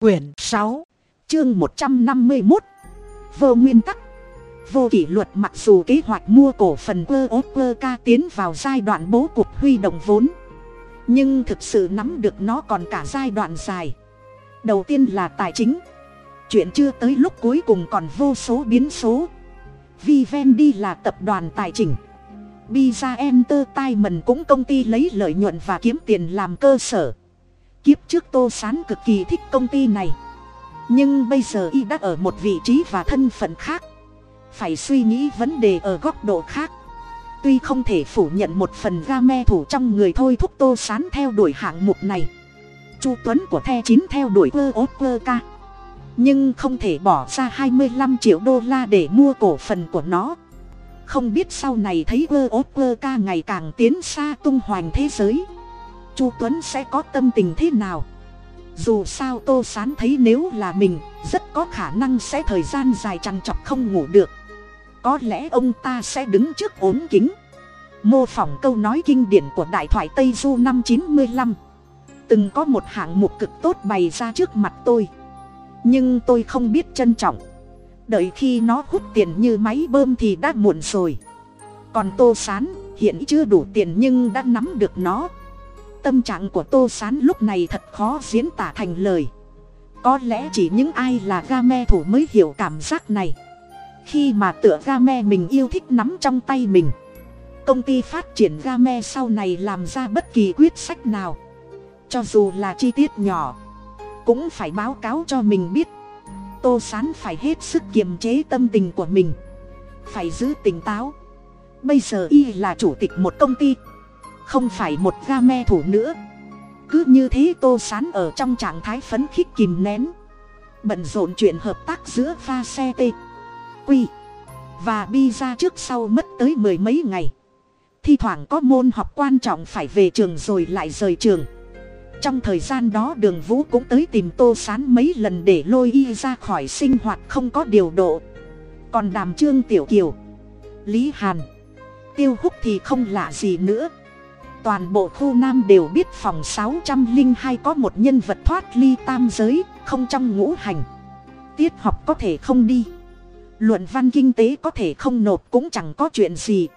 Quyển sáu, Chương một trăm năm mươi một Vô nguyên tắc. Vô kỷ luật mặc dù kế hoạch mua cổ phần cơ ốp cơ ca tiến vào giai đoạn bố cục huy động vốn, Nhưng thực sự nắm được nó còn cả giai đoạn dài. Đầu tiên là tài chính. Chuyện chưa tới lúc cuối cùng còn vô số biến số. Vivendi là tập đoàn tài chính Biza Entertainment cũng công ty lấy lợi nhuận và kiếm tiền làm cơ sở. Kiếp trước Tô Sán cực kỳ thích công ty này. Nhưng bây giờ y đã ở một vị trí và thân phận khác. Phải suy nghĩ vấn đề ở góc độ khác. Tuy không thể phủ nhận một phần ga me thủ trong người thôi thúc Tô Sán theo đuổi hạng mục này. Chu Tuấn của The Chín theo đuổi cơ ốt cơ ca. Nhưng không thể bỏ ra hai mươi 25 triệu đô la để mua cổ phần của nó. Không biết sau này thấy cơ ốt cơ ca ngày càng tiến xa tung hoành thế giới chu tuấn sẽ có tâm tình thế nào? Dù sao tô sán thấy nếu là mình, rất có khả năng sẽ thời gian dài trằn trọc không ngủ được. Có lẽ ông ta sẽ đứng trước ốm kính. Mô phỏng câu nói kinh điển của đại thoại tây du năm chín mươi lăm. Từng có một hạng mục cực tốt bày ra trước mặt tôi. Nhưng tôi không biết trân trọng. Đợi khi nó hút tiền như máy bơm thì đã muộn rồi. Còn tô sán, hiện chưa đủ tiền nhưng đã nắm được nó tâm trạng của tô s á n lúc này thật khó diễn tả thành lời. Có lẽ chỉ những ai là ga me thủ mới hiểu cảm giác này. Khi mà tựa ga me mình yêu thích nắm trong tay mình, công ty phát triển ga me sau này làm ra bất kỳ quyết sách nào. Cho dù là chi tiết nhỏ, cũng phải báo cáo cho mình biết. Tô sán phải hết sức kiềm chế tâm tình của mình, phải giữ tỉnh táo. Bây giờ y là chủ tịch một công ty không phải một ga me thủ nữa. Cứ như thế tô sán ở trong trạng thái phấn khích kìm nén. Bận rộn chuyện hợp tác giữa pha xe t quy và bi ra trước sau mất tới mười mấy ngày. Thi thoảng có môn học quan trọng phải về trường rồi lại rời trường. Trong thời gian đó đường vũ cũng tới tìm tô sán mấy lần để lôi y ra khỏi sinh hoạt không có điều độ. Còn đàm trương tiểu kiều, lý hàn, tiêu húc thì không lạ gì nữa toàn bộ khu nam đều biết phòng sáu trăm linh hai có một nhân vật thoát ly tam giới, không trong ngũ hành. Tiết học có thể không đi. Luận văn kinh tế có thể không nộp cũng chẳng có chuyện gì.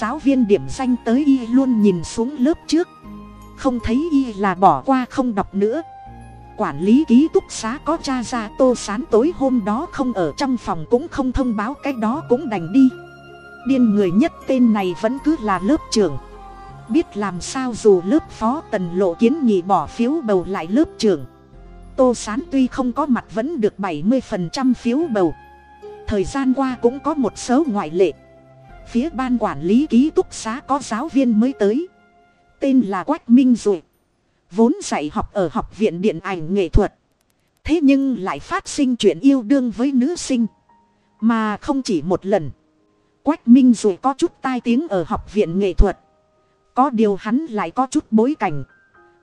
Giáo viên điểm danh tới y luôn nhìn xuống lớp trước. Không thấy y là bỏ qua không đọc nữa. Quản lý ký túc xá có cha ra tô sán tối hôm đó không ở trong phòng cũng không thông báo cái đó cũng đành đi. Điên người nhất tên này vẫn cứ là lớp trưởng biết làm sao dù lớp phó tần lộ kiến nghị bỏ phiếu bầu lại lớp trưởng. Tô sán tuy không có mặt vẫn được bảy mươi phần trăm phiếu bầu. Thời gian qua cũng có một số ngoại lệ. Phía ban quản lý ký túc xá có giáo viên mới tới. Tên là quách minh duệ. Vốn dạy học ở học viện điện ảnh nghệ thuật. Thế nhưng lại phát sinh chuyện yêu đương với nữ sinh. Mà không chỉ một lần. Quách minh duệ có chút tai tiếng ở học viện nghệ thuật có điều hắn lại có chút bối cảnh.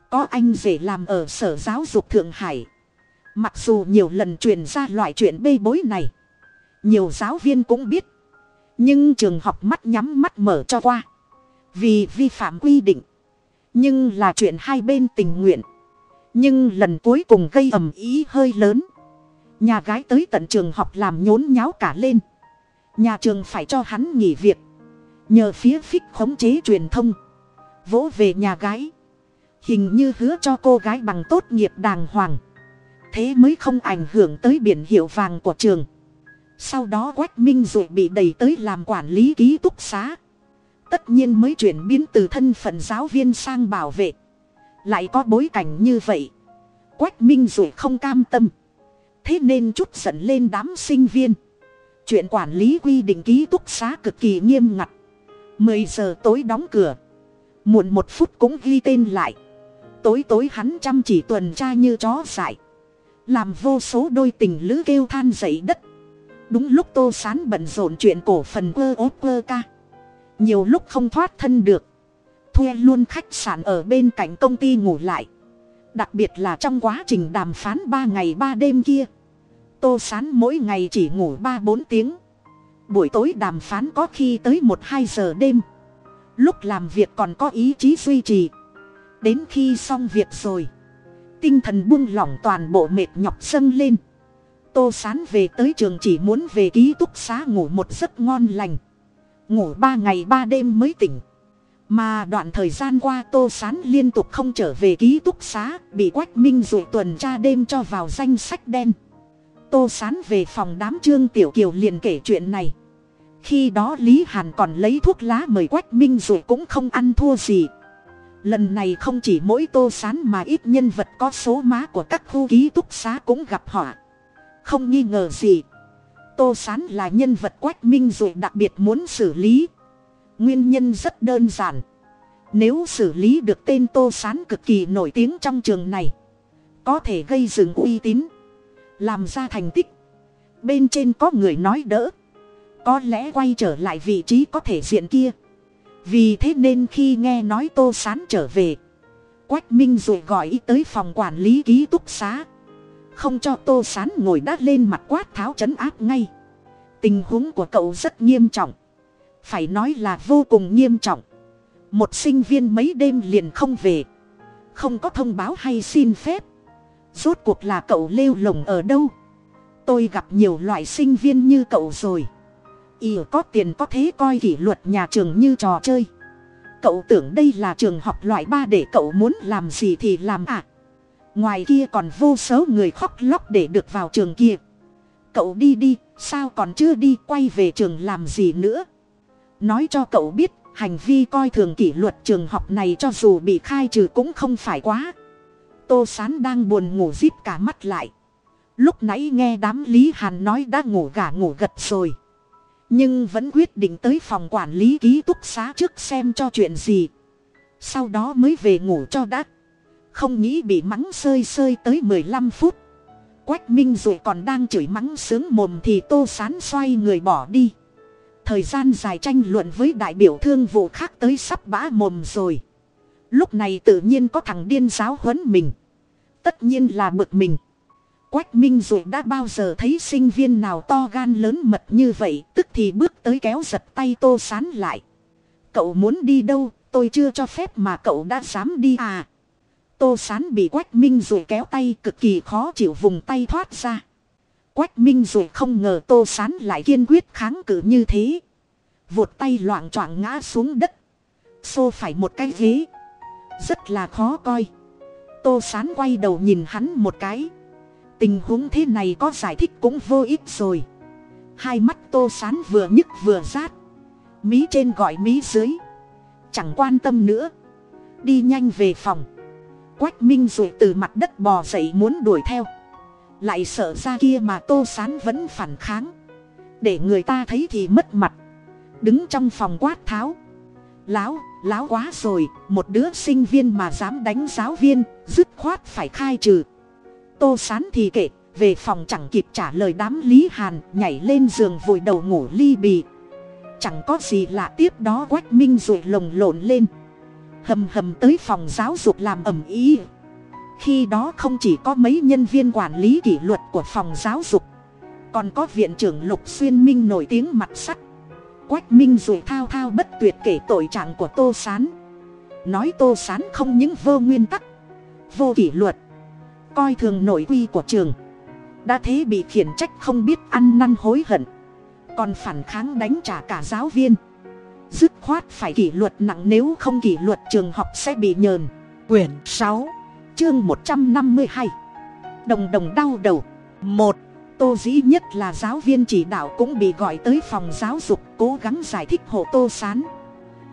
Có anh rể làm ở sở giáo dục Thượng Hải. Mặc dù nhiều lần truyền ra loại chuyện bê bối này. Nhiều giáo viên cũng biết. Nhưng trường học mắt nhắm mắt mở cho qua. Vì vi phạm quy định. Nhưng là chuyện hai bên tình nguyện. Nhưng lần cuối cùng gây ầm ý hơi lớn. Nhà gái tới tận trường học làm nhốn nháo cả lên. Nhà trường phải cho hắn nghỉ việc. Nhờ phía phích khống chế truyền thông vỗ về nhà gái. Hình như hứa cho cô gái bằng tốt nghiệp đàng hoàng. Thế mới không ảnh hưởng tới biển hiệu vàng của trường. Sau đó quách minh dụ bị đẩy tới làm quản lý ký túc xá. Tất nhiên mới chuyển biến từ thân phận giáo viên sang bảo vệ. Lại có bối cảnh như vậy. Quách minh dụ không cam tâm. Thế nên chút giận lên đám sinh viên. Chuyện quản lý quy định ký túc xá cực kỳ nghiêm ngặt. Mười giờ tối đóng cửa muộn một phút cũng ghi tên lại. Tối tối hắn chăm chỉ tuần tra như chó dại. Làm vô số đôi tình lữ kêu than dậy đất. Đúng lúc tô sán bận rộn chuyện cổ phần quơ ốp quơ ca. Nhiều lúc không thoát thân được. Thuê luôn khách sạn ở bên cạnh công ty ngủ lại. Đặc biệt là trong quá trình đàm phán ba ngày ba đêm kia. Tô sán mỗi ngày chỉ ngủ ba bốn tiếng. Buổi tối đàm phán có khi tới một hai giờ đêm lúc làm việc còn có ý chí duy trì. Đến khi xong việc rồi, tinh thần buông lỏng toàn bộ mệt nhọc dâng lên. Tô sán về tới trường chỉ muốn về ký túc xá ngủ một giấc ngon lành. Ngủ ba ngày ba đêm mới tỉnh. Mà đoạn thời gian qua tô sán liên tục không trở về ký túc xá, bị quách minh dụ tuần tra đêm cho vào danh sách đen. Tô sán về phòng đám trương tiểu kiều liền kể chuyện này khi đó lý hàn còn lấy thuốc lá mời quách minh dù cũng không ăn thua gì. Lần này không chỉ mỗi tô sán mà ít nhân vật có số má của các khu ký túc xá cũng gặp họa. Không nghi ngờ gì, tô sán là nhân vật quách minh dù đặc biệt muốn xử lý. Nguyên nhân rất đơn giản. Nếu xử lý được tên tô sán cực kỳ nổi tiếng trong trường này, có thể gây dừng uy tín, làm ra thành tích. Bên trên có người nói đỡ có lẽ quay trở lại vị trí có thể diện kia. Vì thế nên khi nghe nói tô sán trở về, quách minh rồi gọi ý tới phòng quản lý ký túc xá. Không cho tô sán ngồi đã lên mặt quát tháo chấn áp ngay. Tình huống của cậu rất nghiêm trọng. Phải nói là vô cùng nghiêm trọng. Một sinh viên mấy đêm liền không về. Không có thông báo hay xin phép. Rốt cuộc là cậu lêu lồng ở đâu? Tôi gặp nhiều loại sinh viên như cậu rồi ì có tiền có thế coi kỷ luật nhà trường như trò chơi. Cậu tưởng đây là trường học loại ba để cậu muốn làm gì thì làm à ngoài kia còn vô số người khóc lóc để được vào trường kia. Cậu đi đi, sao còn chưa đi quay về trường làm gì nữa? Nói cho cậu biết, hành vi coi thường kỷ luật trường học này cho dù bị khai trừ cũng không phải quá. Tô sán đang buồn ngủ díp cả mắt lại. Lúc nãy nghe đám lý hàn nói đã ngủ gà ngủ gật rồi nhưng vẫn quyết định tới phòng quản lý ký túc xá trước xem cho chuyện gì. Sau đó mới về ngủ cho đã. Không nghĩ bị mắng sơi sơi tới mười lăm phút. Quách minh rồi còn đang chửi mắng sướng mồm thì tô sán xoay người bỏ đi. Thời gian dài tranh luận với đại biểu thương vụ khác tới sắp bã mồm rồi. Lúc này tự nhiên có thằng điên giáo huấn mình. Tất nhiên là bực mình quách minh rồi đã bao giờ thấy sinh viên nào to gan lớn mật như vậy, tức thì bước tới kéo giật tay tô sán lại. Cậu muốn đi đâu? Tôi chưa cho phép mà cậu đã dám đi à? Tô sán bị quách minh rồi kéo tay cực kỳ khó chịu vùng tay thoát ra. Quách minh rồi không ngờ tô sán lại kiên quyết kháng cự như thế. Vụt tay loạn choạng ngã xuống đất. Xô phải một cái ghế. Rất là khó coi. Tô sán quay đầu nhìn hắn một cái tình huống thế này có giải thích cũng vô ích rồi. Hai mắt tô sán vừa nhức vừa rát. Mí trên gọi mí dưới. Chẳng quan tâm nữa. Đi nhanh về phòng. Quách minh rồi từ mặt đất bò dậy muốn đuổi theo. Lại sợ ra kia mà tô sán vẫn phản kháng. Để người ta thấy thì mất mặt. Đứng trong phòng quát tháo. Láo láo quá rồi, một đứa sinh viên mà dám đánh giáo viên, dứt khoát phải khai trừ tô sán thì kệ, về phòng chẳng kịp trả lời đám lý hàn, nhảy lên giường vùi đầu ngủ ly bì. Chẳng có gì lạ tiếp đó quách minh rồi lồng lộn lên. Hầm hầm tới phòng giáo dục làm ầm ý. Khi đó không chỉ có mấy nhân viên quản lý kỷ luật của phòng giáo dục, còn có viện trưởng lục xuyên minh nổi tiếng mặt sắt. Quách minh rồi thao thao bất tuyệt kể tội trạng của tô s á n nói tô s á n không những vô nguyên tắc, vô kỷ luật coi thường nội quy của trường. Đã thế bị khiển trách không biết ăn năn hối hận. Còn phản kháng đánh trả cả giáo viên. Dứt khoát phải kỷ luật nặng nếu không kỷ luật trường học sẽ bị nhờn. Quyển sáu, chương một trăm năm mươi hai. Đồng đồng đau đầu. Một, tô dĩ nhất là giáo viên chỉ đạo cũng bị gọi tới phòng giáo dục cố gắng giải thích hộ tô s á n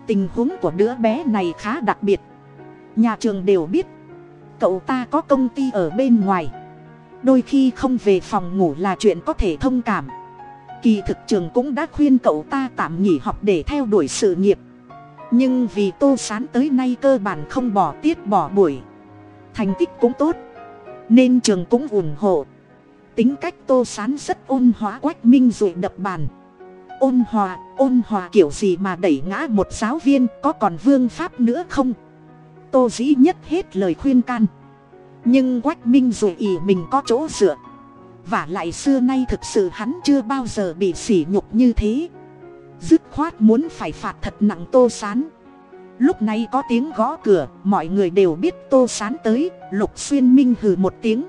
tình huống của đứa bé này khá đặc biệt. Nhà trường đều biết cậu ta có công ty ở bên ngoài. Đôi khi không về phòng ngủ là chuyện có thể thông cảm. Kỳ thực trường cũng đã khuyên cậu ta tạm nghỉ học để theo đuổi sự nghiệp. Nhưng vì tô sán tới nay cơ bản không bỏ tiết bỏ buổi. Thành tích cũng tốt, nên trường cũng ủng hộ. Tính cách tô sán rất ôn hóa quách minh rồi đập bàn. Ôn hòa ôn hòa kiểu gì mà đẩy ngã một giáo viên, có còn vương pháp nữa không? Tô dĩ nhất hết lời khuyên can. Nhưng quách minh dù ỉ mình có chỗ dựa. Và lại xưa nay thực sự hắn chưa bao giờ bị sỉ nhục như thế. Dứt khoát muốn phải phạt thật nặng tô sán. Lúc này có tiếng gõ cửa, mọi người đều biết tô sán tới, lục xuyên minh hừ một tiếng.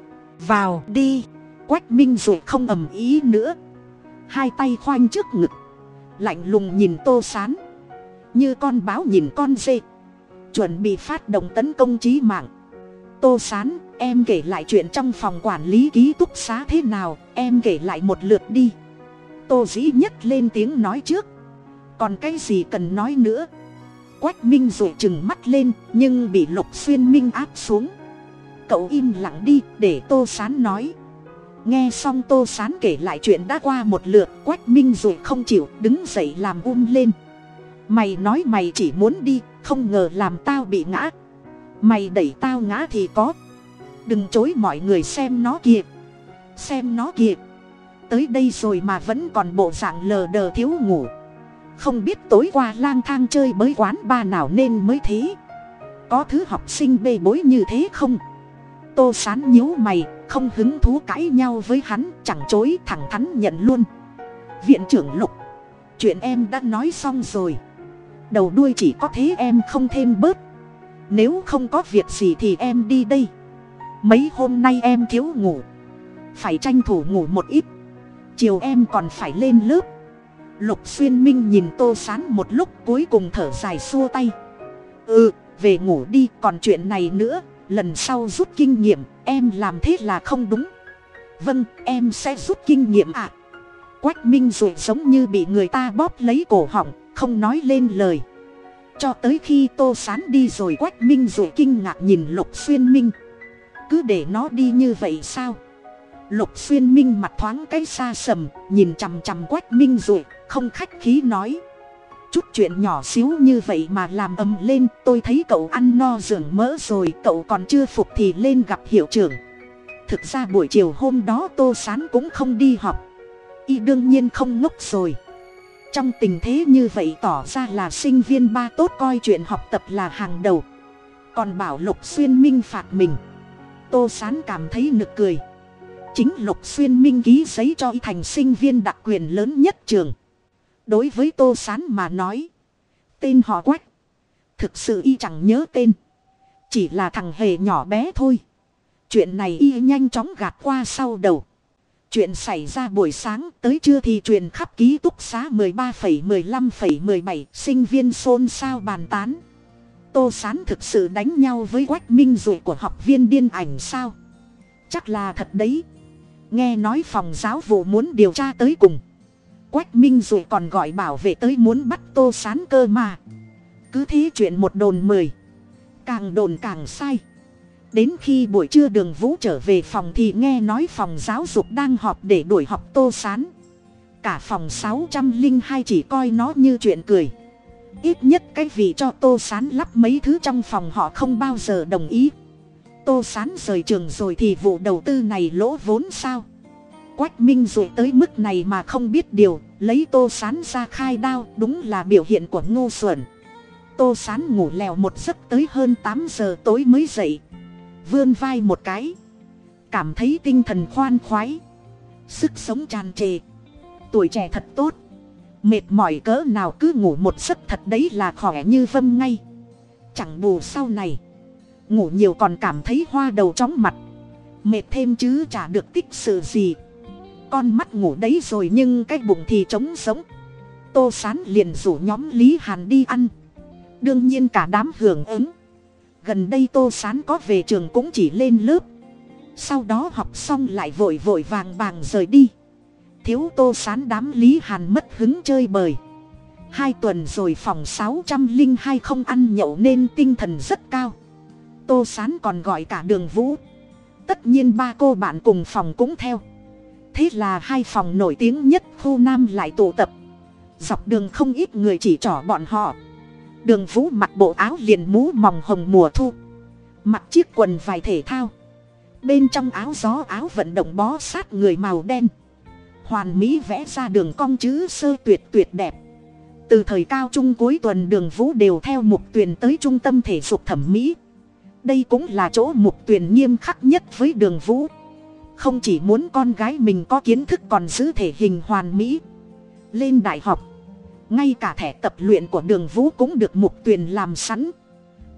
Vào đi. Quách minh rồi không ầm ý nữa. Hai tay khoanh trước ngực. Lạnh lùng nhìn tô sán. Như con báo nhìn con dê chuẩn bị phát động tấn công trí mạng. Tô sán, em kể lại chuyện trong phòng quản lý ký túc xá thế nào, em kể lại một lượt đi. Tô dĩ nhất lên tiếng nói trước. Còn cái gì cần nói nữa? Quách minh rồi chừng mắt lên, nhưng bị lục xuyên minh áp xuống. Cậu im lặng đi, để tô sán nói. Nghe xong tô sán kể lại chuyện đã qua một lượt, quách minh rồi không chịu, đứng dậy làm um lên. Mày nói mày chỉ muốn đi không ngờ làm tao bị ngã. Mày đẩy tao ngã thì có. Đừng chối mọi người xem nó kìa. Xem nó kìa. Tới đây rồi mà vẫn còn bộ dạng lờ đờ thiếu ngủ. Không biết tối qua lang thang chơi bới quán ba nào nên mới thế. Có thứ học sinh bê bối như thế không? Tô sán nhíu mày, không hứng thú cãi nhau với hắn, chẳng chối, thẳng thắn nhận luôn. Viện trưởng lục, chuyện em đã nói xong rồi đầu đuôi chỉ có thế em không thêm bớt. Nếu không có việc gì thì em đi đây. Mấy hôm nay em thiếu ngủ. Phải tranh thủ ngủ một ít. Chiều em còn phải lên lớp. Lục xuyên minh nhìn tô sán một lúc cuối cùng thở dài xua tay. Ừ về ngủ đi, còn chuyện này nữa. Lần sau rút kinh nghiệm, em làm thế là không đúng. Vâng em sẽ rút kinh nghiệm ạ. À. quách minh rồi giống như bị người ta bóp lấy cổ họng không nói lên lời. Cho tới khi tô sán đi rồi quách minh dù kinh ngạc nhìn lục xuyên minh. Cứ để nó đi như vậy sao? Lục xuyên minh mặt thoáng cái xa sầm, nhìn chằm chằm quách minh dù, không khách khí nói. Chút chuyện nhỏ xíu như vậy mà làm ầm lên, tôi thấy cậu ăn no giường mỡ rồi, cậu còn chưa phục thì lên gặp hiệu trưởng. Thực ra buổi chiều hôm đó tô sán cũng không đi học y đương nhiên không ngốc rồi trong tình thế như vậy tỏ ra là sinh viên ba tốt coi chuyện học tập là hàng đầu. Còn bảo lục xuyên minh phạt mình. Tô sán cảm thấy nực cười. Chính lục xuyên minh ký giấy cho y thành sinh viên đặc quyền lớn nhất trường. Đối với tô sán mà nói, tên họ quách. Thực sự y chẳng nhớ tên. Chỉ là thằng hề nhỏ bé thôi. Chuyện này y nhanh chóng gạt qua sau đầu chuyện xảy ra buổi sáng tới trưa thì truyền khắp ký túc xá mười ba phẩy mười lăm phẩy mười bảy, sinh viên xôn xao bàn tán. Tô sán thực sự đánh nhau với quách minh dụ của học viên điên ảnh sao? Chắc là thật đấy. Nghe nói phòng giáo vụ muốn điều tra tới cùng. Quách minh Dụ còn gọi bảo vệ tới muốn bắt tô sán cơ mà. Cứ thế chuyện một đồn mười. Càng đồn càng sai đến khi buổi trưa đường vũ trở về phòng thì nghe nói phòng giáo dục đang họp để đuổi học tô sán. Cả phòng sáu trăm linh hai chỉ coi nó như chuyện cười. Ít nhất cái vị cho tô sán lắp mấy thứ trong phòng họ không bao giờ đồng ý. Tô sán rời trường rồi thì vụ đầu tư này lỗ vốn sao? Quách minh rồi tới mức này mà không biết điều, lấy tô sán ra khai đao, đúng là biểu hiện của ngô xuẩn. Tô sán ngủ lèo một giấc tới hơn tám giờ tối mới dậy vươn vai một cái. Cảm thấy tinh thần khoan khoái. Sức sống tràn trề. Tuổi trẻ thật tốt. Mệt mỏi cỡ nào cứ ngủ một giấc thật đấy là khỏe như vâm ngay. Chẳng bù sau này. Ngủ nhiều còn cảm thấy hoa đầu chóng mặt. Mệt thêm chứ chả được tích sự gì. Con mắt ngủ đấy rồi nhưng cái bụng thì trống sống tô sán liền rủ nhóm lý hàn đi ăn. Đương nhiên cả đám hưởng ứng gần đây tô sán có về trường cũng chỉ lên lớp. Sau đó học xong lại vội vội vàng vàng rời đi. Thiếu tô sán đám lý hàn mất hứng chơi bời. Hai tuần rồi phòng sáu trăm linh hai không ăn nhậu nên tinh thần rất cao. Tô sán còn gọi cả đường vũ. Tất nhiên ba cô bạn cùng phòng cũng theo. Thế là hai phòng nổi tiếng nhất khu nam lại tụ tập. Dọc đường không ít người chỉ trỏ bọn họ đường vũ mặc bộ áo liền mũ mỏng hồng mùa thu. Mặc chiếc quần vải thể thao. Bên trong áo gió áo vận động bó sát người màu đen. Hoàn mỹ vẽ ra đường cong chữ sơ tuyệt tuyệt đẹp. Từ thời cao trung cuối tuần đường vũ đều theo mục tuyển tới trung tâm thể dục thẩm mỹ. Đây cũng là chỗ mục tuyển nghiêm khắc nhất với đường vũ. Không chỉ muốn con gái mình có kiến thức còn giữ thể hình hoàn mỹ. Lên đại học ngay cả thẻ tập luyện của đường vũ cũng được mục tuyền làm sẵn.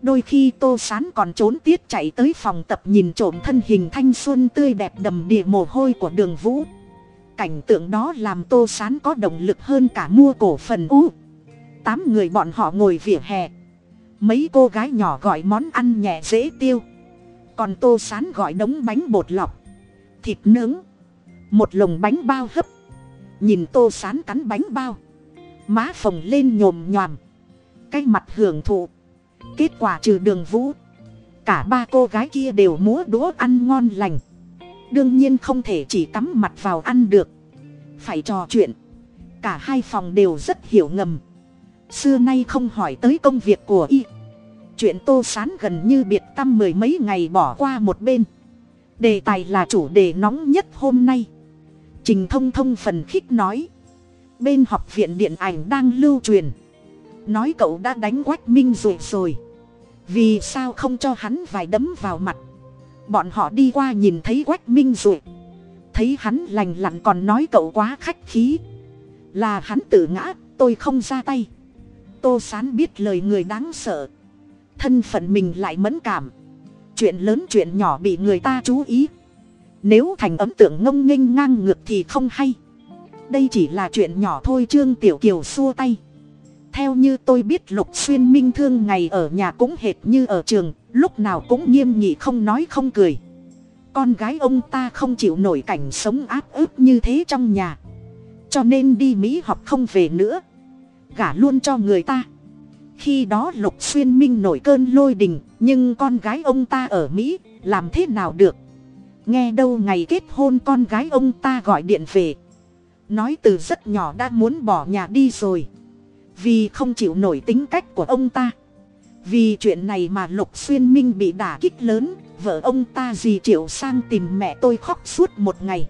Đôi khi tô sán còn trốn tiết chạy tới phòng tập nhìn trộm thân hình thanh xuân tươi đẹp đầm đìa mồ hôi của đường vũ. Cảnh tượng đó làm tô sán có động lực hơn cả mua cổ phần u tám người bọn họ ngồi vỉa hè. Mấy cô gái nhỏ gọi món ăn nhẹ dễ tiêu. Còn tô sán gọi đống bánh bột lọc, thịt nướng. Một lồng bánh bao hấp. Nhìn tô sán cắn bánh bao má phồng lên nhồm nhòm. Cái mặt hưởng thụ. Kết quả trừ đường vũ. Cả ba cô gái kia đều múa đũa ăn ngon lành. Đương nhiên không thể chỉ cắm mặt vào ăn được. Phải trò chuyện. Cả hai phòng đều rất hiểu ngầm. Xưa nay không hỏi tới công việc của y. Chuyện tô sán gần như biệt tâm mười mấy ngày bỏ qua một bên. Đề tài là chủ đề nóng nhất hôm nay. Trình thông thông phần khích nói bên học viện điện ảnh đang lưu truyền. Nói cậu đã đánh quách minh rồi rồi. Vì sao không cho hắn vài đấm vào mặt? Bọn họ đi qua nhìn thấy quách minh rồi thấy hắn lành lặn còn nói cậu quá khách khí. Là hắn tự ngã, tôi không ra tay. Tô sán biết lời người đáng sợ. Thân phận mình lại mẫn cảm. Chuyện lớn chuyện nhỏ bị người ta chú ý. Nếu thành ấn tượng ngông nghênh ngang ngược thì không hay đây chỉ là chuyện nhỏ thôi, trương tiểu kiều xua tay. Theo như tôi biết, lục xuyên minh thương ngày ở nhà cũng hệt như ở trường, lúc nào cũng nghiêm nghị không nói không cười. Con gái ông ta không chịu nổi cảnh sống áp ức như thế trong nhà. Cho nên đi mỹ học không về nữa. Gả luôn cho người ta. Khi đó lục xuyên minh nổi cơn lôi đình, nhưng con gái ông ta ở mỹ, làm thế nào được? Nghe đâu ngày kết hôn con gái ông ta gọi điện về nói từ rất nhỏ đã muốn bỏ nhà đi rồi. Vì không chịu nổi tính cách của ông ta. Vì chuyện này mà lục xuyên minh bị đả kích lớn, vợ ông ta dì triệu sang tìm mẹ tôi khóc suốt một ngày.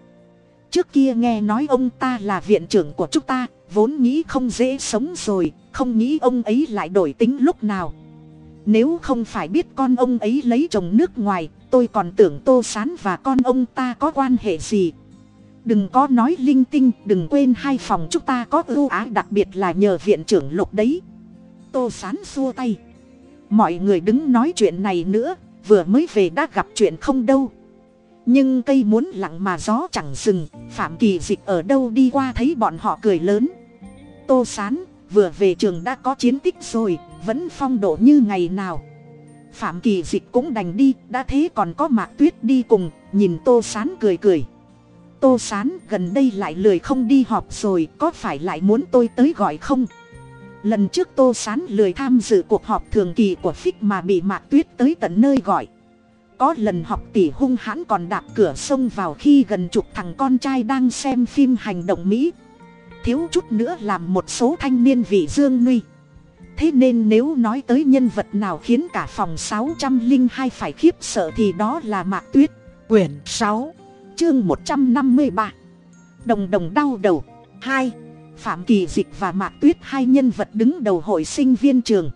Trước kia nghe nói ông ta là viện trưởng của chúng ta, vốn nghĩ không dễ sống rồi, không nghĩ ông ấy lại đổi tính lúc nào. Nếu không phải biết con ông ấy lấy chồng nước ngoài, tôi còn tưởng tô s á n và con ông ta có quan hệ gì đừng có nói linh tinh, đừng quên hai phòng chúng ta có ưu ái, đặc biệt là nhờ viện trưởng lục đấy. Tô s á n xua tay. Mọi người đứng nói chuyện này nữa, vừa mới về đã gặp chuyện không đâu. Nhưng cây muốn lặng mà gió chẳng dừng, phạm kỳ dịch ở đâu đi qua thấy bọn họ cười lớn. Tô s á n vừa về trường đã có chiến tích rồi, vẫn phong độ như ngày nào. Phạm kỳ dịch cũng đành đi, đã thế còn có mạc tuyết đi cùng, nhìn tô sán cười cười tô sán gần đây lại lười không đi họp rồi, có phải lại muốn tôi tới gọi không? Lần trước tô sán lười tham dự cuộc họp thường kỳ của phích mà bị mạc tuyết tới tận nơi gọi. Có lần học tỷ hung hãn còn đạp cửa sông vào khi gần chục thằng con trai đang xem phim hành động mỹ. Thiếu chút nữa làm một số thanh niên vị dương nguy. Thế nên nếu nói tới nhân vật nào khiến cả phòng sáu trăm linh hai phải khiếp sợ thì đó là mạc tuyết. Quyển sáu chương một trăm năm mươi ba. Đồng đồng đau đầu. Hai, phạm kỳ dịch và mạc tuyết, hai nhân vật đứng đầu hội sinh viên trường.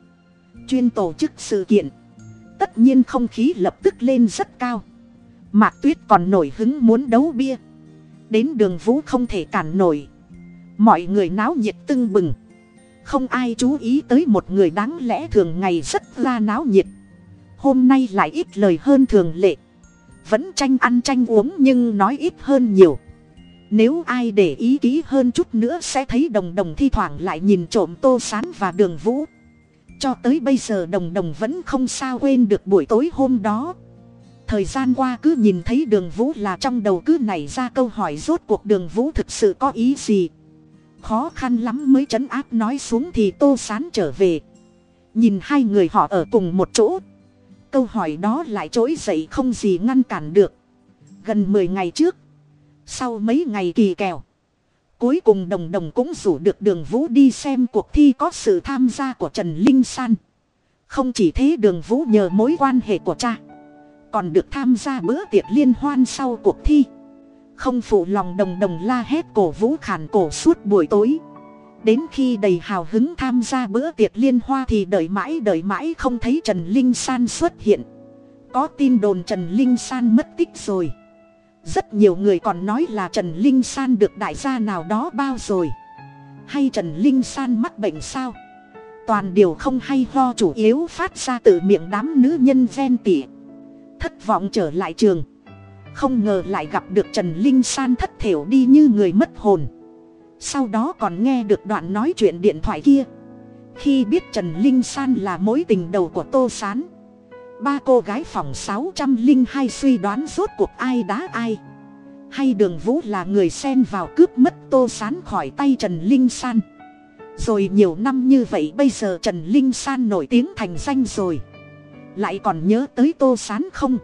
Chuyên tổ chức sự kiện. Tất nhiên không khí lập tức lên rất cao. Mạc tuyết còn nổi hứng muốn đấu bia. Đến đường vũ không thể cản nổi. Mọi người náo nhiệt tưng bừng. Không ai chú ý tới một người đáng lẽ thường ngày rất ra náo nhiệt. Hôm nay lại ít lời hơn thường lệ vẫn tranh ăn tranh uống nhưng nói ít hơn nhiều. Nếu ai để ý kỹ hơn chút nữa sẽ thấy đồng đồng thi thoảng lại nhìn trộm tô sán và đường vũ. Cho tới bây giờ đồng đồng vẫn không sao quên được buổi tối hôm đó. Thời gian qua cứ nhìn thấy đường vũ là trong đầu cứ nảy ra câu hỏi rốt cuộc đường vũ thực sự có ý gì? Khó khăn lắm mới trấn áp nói xuống thì tô sán trở về. Nhìn hai người họ ở cùng một chỗ câu hỏi đó lại trỗi dậy không gì ngăn cản được. Gần mười ngày trước, sau mấy ngày kỳ kèo, cuối cùng đồng đồng cũng rủ được đường vũ đi xem cuộc thi có sự tham gia của trần linh san. Không chỉ thế đường vũ nhờ mối quan hệ của cha, còn được tham gia bữa tiệc liên hoan sau cuộc thi. Không phụ lòng đồng đồng la hét cổ vũ khản cổ suốt buổi tối đến khi đầy hào hứng tham gia bữa tiệc liên hoa thì đợi mãi đợi mãi không thấy trần linh san xuất hiện. Có tin đồn trần linh san mất tích rồi. Rất nhiều người còn nói là trần linh san được đại gia nào đó bao rồi. Hay trần linh san mắc bệnh sao? Toàn điều không hay ho chủ yếu phát ra từ miệng đám nữ nhân ven tỉa thất vọng trở lại trường. Không ngờ lại gặp được trần linh san thất thểu đi như người mất hồn sau đó còn nghe được đoạn nói chuyện điện thoại kia. Khi biết trần linh san là mối tình đầu của tô s á n ba cô gái phòng sáu trăm linh hai suy đoán rốt cuộc ai đá ai. Hay đường vũ là người xen vào cướp mất tô s á n khỏi tay trần linh san. Rồi nhiều năm như vậy bây giờ trần linh san nổi tiếng thành danh rồi. Lại còn nhớ tới tô s á n không?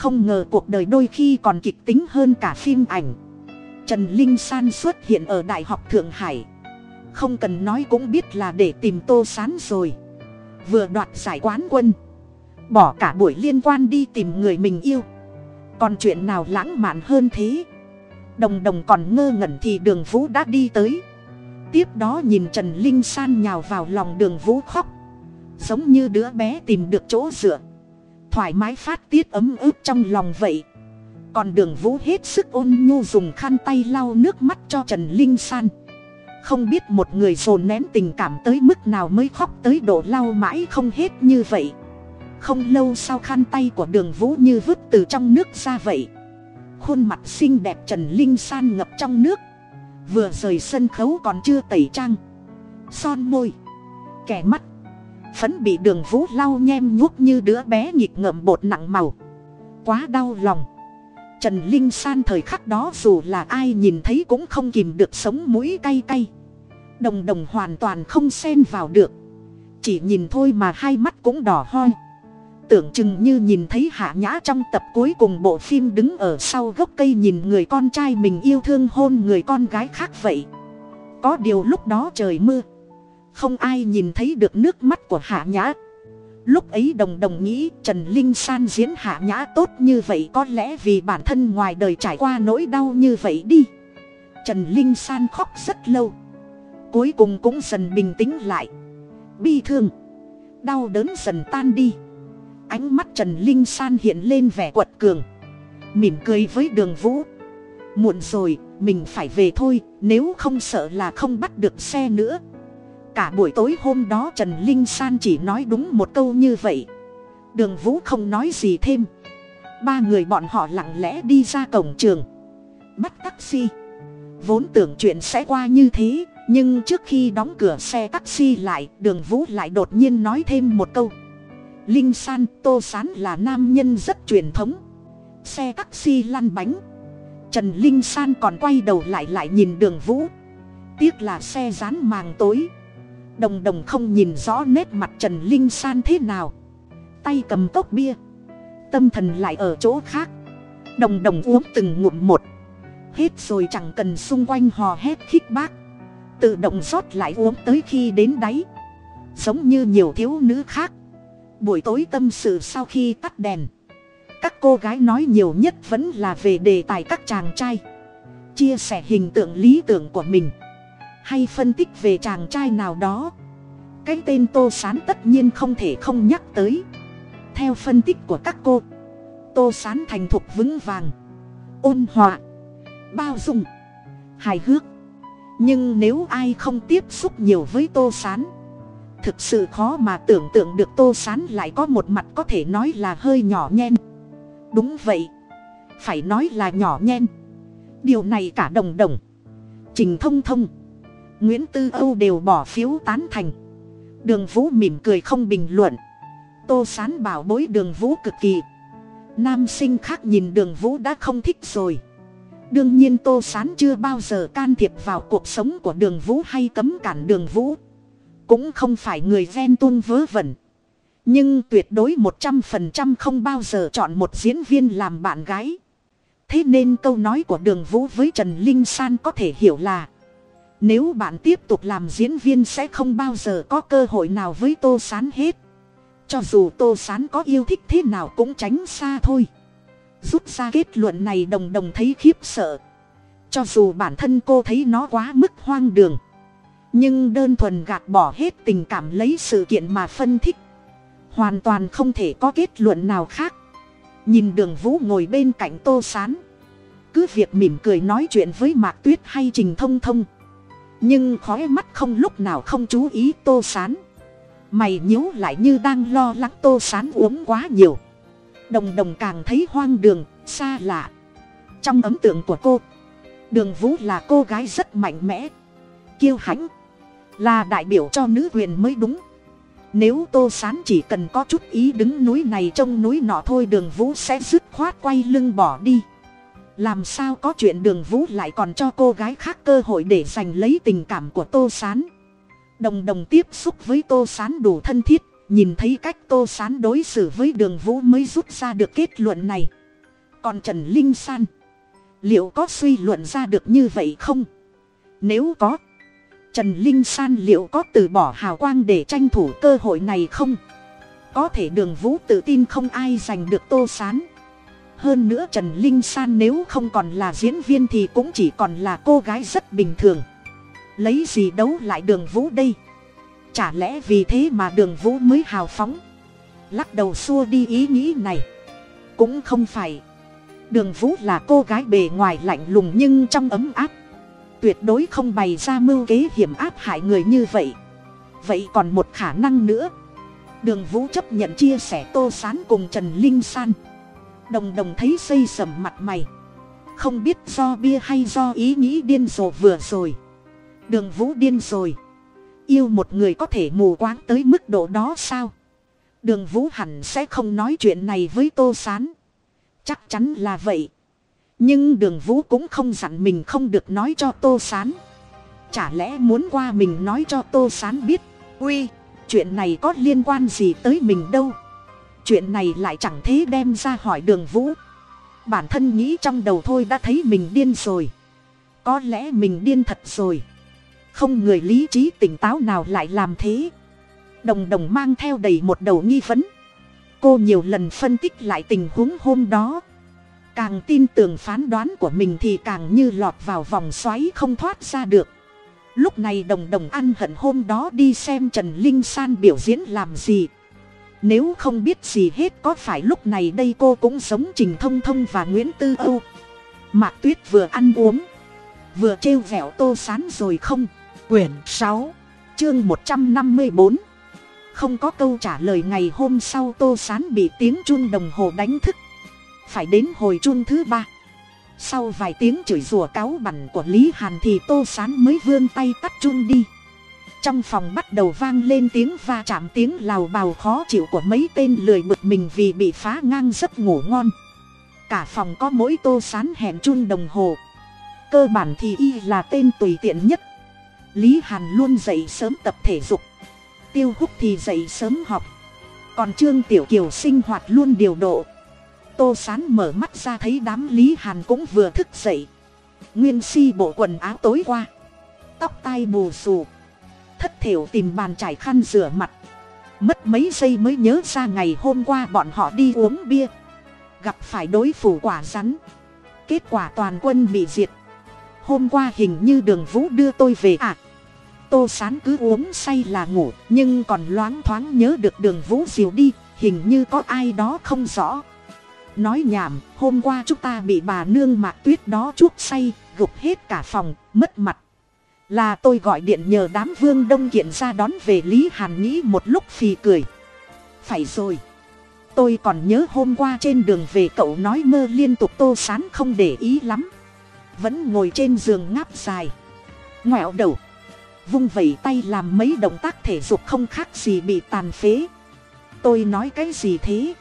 Không ngờ cuộc đời đôi khi còn kịch tính hơn cả phim ảnh trần linh san xuất hiện ở đại học thượng hải. Không cần nói cũng biết là để tìm tô sán rồi. Vừa đoạt giải quán quân. Bỏ cả buổi liên quan đi tìm người mình yêu. Còn chuyện nào lãng mạn hơn thế? Đồng đồng còn ngơ ngẩn thì đường vũ đã đi tới. Tiếp đó nhìn trần linh san nhào vào lòng đường vũ khóc. Giống như đứa bé tìm được chỗ dựa. Thoải mái phát tiết ấm ức trong lòng vậy còn đường vũ hết sức ôn nhu dùng khăn tay lau nước mắt cho trần linh san. Không biết một người dồn nén tình cảm tới mức nào mới khóc tới độ lau mãi không hết như vậy. Không lâu sau khăn tay của đường vũ như vứt từ trong nước ra vậy. Khuôn mặt xinh đẹp trần linh san ngập trong nước. Vừa rời sân khấu còn chưa tẩy trang. Son môi. Kẻ mắt. Phấn bị đường vũ lau nhem nhuốc như đứa bé nhịp ngợm bột nặng màu. Quá đau lòng trần linh san thời khắc đó dù là ai nhìn thấy cũng không kìm được sống mũi cay cay. Đồng đồng hoàn toàn không xen vào được. Chỉ nhìn thôi mà hai mắt cũng đỏ hoi tưởng chừng như nhìn thấy hạ nhã trong tập cuối cùng bộ phim đứng ở sau gốc cây nhìn người con trai mình yêu thương hôn người con gái khác vậy. Có điều lúc đó trời mưa. Không ai nhìn thấy được nước mắt của hạ nhã lúc ấy đồng đồng nghĩ trần linh san diễn hạ nhã tốt như vậy có lẽ vì bản thân ngoài đời trải qua nỗi đau như vậy đi. Trần linh san khóc rất lâu. Cuối cùng cũng dần bình tĩnh lại. Bi thương. Đau đớn dần tan đi. Ánh mắt trần linh san hiện lên vẻ quật cường. Mỉm cười với đường vũ. Muộn rồi, mình phải về thôi, nếu không sợ là không bắt được xe nữa cả buổi tối hôm đó trần linh san chỉ nói đúng một câu như vậy. Đường vũ không nói gì thêm. Ba người bọn họ lặng lẽ đi ra cổng trường. Bắt taxi. Vốn tưởng chuyện sẽ qua như thế, nhưng trước khi đóng cửa xe taxi lại, đường vũ lại đột nhiên nói thêm một câu. Linh san, tô sán là nam nhân rất truyền thống. Xe taxi lăn bánh. Trần linh san còn quay đầu lại lại nhìn đường vũ. Tiếc là xe rán màng tối đồng đồng không nhìn rõ nét mặt trần linh san thế nào. Tay cầm cốc bia. Tâm thần lại ở chỗ khác. Đồng đồng uống từng ngụm một. Hết rồi chẳng cần xung quanh hò hét khích bác. Tự động rót lại uống tới khi đến đáy. Giống như nhiều thiếu nữ khác. Buổi tối tâm sự sau khi tắt đèn. Các cô gái nói nhiều nhất vẫn là về đề tài các chàng trai. Chia sẻ hình tượng lý tưởng của mình hay phân tích về chàng trai nào đó. Cái tên tô sán tất nhiên không thể không nhắc tới. Theo phân tích của các cô, tô sán thành thục vững vàng, ôn hòa, bao dung, hài hước. Nhưng nếu ai không tiếp xúc nhiều với tô sán, thực sự khó mà tưởng tượng được tô sán lại có một mặt có thể nói là hơi nhỏ nhen. Đúng vậy, phải nói là nhỏ nhen. Điều này cả đồng đồng, trình thông thông nguyễn tư âu đều bỏ phiếu tán thành. Đường vũ mỉm cười không bình luận. Tô sán bảo bối đường vũ cực kỳ. Nam sinh khác nhìn đường vũ đã không thích rồi. Đương nhiên tô sán chưa bao giờ can thiệp vào cuộc sống của đường vũ hay cấm cản đường vũ. Cũng không phải người ven tuôn vớ vẩn. Nhưng tuyệt đối một trăm phần trăm không bao giờ chọn một diễn viên làm bạn gái. Thế nên câu nói của đường vũ với trần linh san có thể hiểu là nếu bạn tiếp tục làm diễn viên sẽ không bao giờ có cơ hội nào với tô sán hết. Cho dù tô sán có yêu thích thế nào cũng tránh xa thôi. Rút ra kết luận này đồng đồng thấy khiếp sợ. Cho dù bản thân cô thấy nó quá mức hoang đường, nhưng đơn thuần gạt bỏ hết tình cảm lấy sự kiện mà phân tích, hoàn toàn không thể có kết luận nào khác. Nhìn đường vũ ngồi bên cạnh tô s á n cứ việc mỉm cười nói chuyện với mạc tuyết hay trình thông thông nhưng khói mắt không lúc nào không chú ý tô sán. Mày nhíu lại như đang lo lắng tô sán uống quá nhiều. Đồng đồng càng thấy hoang đường, xa lạ. Trong ấn tượng của cô, đường vũ là cô gái rất mạnh mẽ. Kiêu hãnh, là đại biểu cho nữ quyền mới đúng. Nếu tô sán chỉ cần có chút ý đứng núi này trông núi nọ thôi đường vũ sẽ dứt khoát quay lưng bỏ đi làm sao có chuyện đường vũ lại còn cho cô gái khác cơ hội để giành lấy tình cảm của tô sán? Đồng đồng tiếp xúc với tô sán đủ thân thiết, nhìn thấy cách tô sán đối xử với đường vũ mới rút ra được kết luận này. Còn trần linh san, liệu có suy luận ra được như vậy không? Nếu có, trần linh san liệu có từ bỏ hào quang để tranh thủ cơ hội này không? Có thể đường vũ tự tin không ai giành được tô sán hơn nữa trần linh san nếu không còn là diễn viên thì cũng chỉ còn là cô gái rất bình thường. Lấy gì đấu lại đường vũ đây? Chả lẽ vì thế mà đường vũ mới hào phóng? Lắc đầu xua đi ý nghĩ này. Cũng không phải. Đường vũ là cô gái bề ngoài lạnh lùng nhưng trong ấm áp. Tuyệt đối không bày ra mưu kế hiểm áp hại người như vậy. Vậy còn một khả năng nữa. Đường vũ chấp nhận chia sẻ tô sán cùng trần linh san đồng đồng thấy xây sầm mặt mày. Không biết do bia hay do ý nghĩ điên rồ vừa rồi. Đường vũ điên rồi. Yêu một người có thể mù quáng tới mức độ đó sao? Đường vũ hẳn sẽ không nói chuyện này với tô s á n chắc chắn là vậy. Nhưng đường vũ cũng không dặn mình không được nói cho tô s á n chả lẽ muốn qua mình nói cho tô s á n biết, uy, chuyện này có liên quan gì tới mình đâu? Chuyện này lại chẳng thế đem ra hỏi đường vũ. Bản thân nghĩ trong đầu thôi đã thấy mình điên rồi. Có lẽ mình điên thật rồi. Không người lý trí tỉnh táo nào lại làm thế. Đồng đồng mang theo đầy một đầu nghi vấn. Cô nhiều lần phân tích lại tình huống hôm đó. Càng tin tưởng phán đoán của mình thì càng như lọt vào vòng xoáy không thoát ra được. Lúc này đồng đồng ăn hận hôm đó đi xem trần linh san biểu diễn làm gì nếu không biết gì hết có phải lúc này đây cô cũng giống trình thông thông và nguyễn tư âu. Mạc tuyết vừa ăn uống, vừa trêu vẹo tô sán rồi không? Quyển sáu, chương một trăm năm mươi bốn. Không có câu trả lời ngày hôm sau tô sán bị tiếng chun đồng hồ đánh thức. Phải đến hồi chun thứ ba. Sau vài tiếng chửi rủa cáo bẩn của Lý Hàn thì tô sán mới vươn tay tắt chun đi. Trong phòng bắt đầu vang lên tiếng va chạm tiếng lào bào khó chịu của mấy tên lười bực mình vì bị phá ngang giấc ngủ ngon. Cả phòng có mỗi tô sán hẹn chun đồng hồ. Cơ bản thì y là tên tùy tiện nhất. Lý hàn luôn dậy sớm tập thể dục. Tiêu húc thì dậy sớm học. Còn trương tiểu kiều sinh hoạt luôn điều độ. Tô sán mở mắt ra thấy đám lý hàn cũng vừa thức dậy. Nguyên si bộ quần áo tối qua. Tóc tai bù xù thất thiểu tìm bàn trải khăn rửa mặt. Mất mấy giây mới nhớ ra ngày hôm qua bọn họ đi uống bia. Gặp phải đối phủ quả rắn. Kết quả toàn quân bị diệt. Hôm qua hình như đường vũ đưa tôi về à tô sán cứ uống say là ngủ, nhưng còn loáng thoáng nhớ được đường vũ diều đi, hình như có ai đó không rõ. Nói nhảm, hôm qua chúng ta bị bà nương mạc tuyết đó chuốc say, gục hết cả phòng, mất mặt là tôi gọi điện nhờ đám vương đông kiện ra đón về lý hàn nghĩ một lúc phì cười. Phải rồi. Tôi còn nhớ hôm qua trên đường về cậu nói mơ liên tục tô sán không để ý lắm. Vẫn ngồi trên giường ngáp dài. Ngoẹo đầu. Vung vẩy tay làm mấy động tác thể dục không khác gì bị tàn phế. Tôi nói cái gì thế?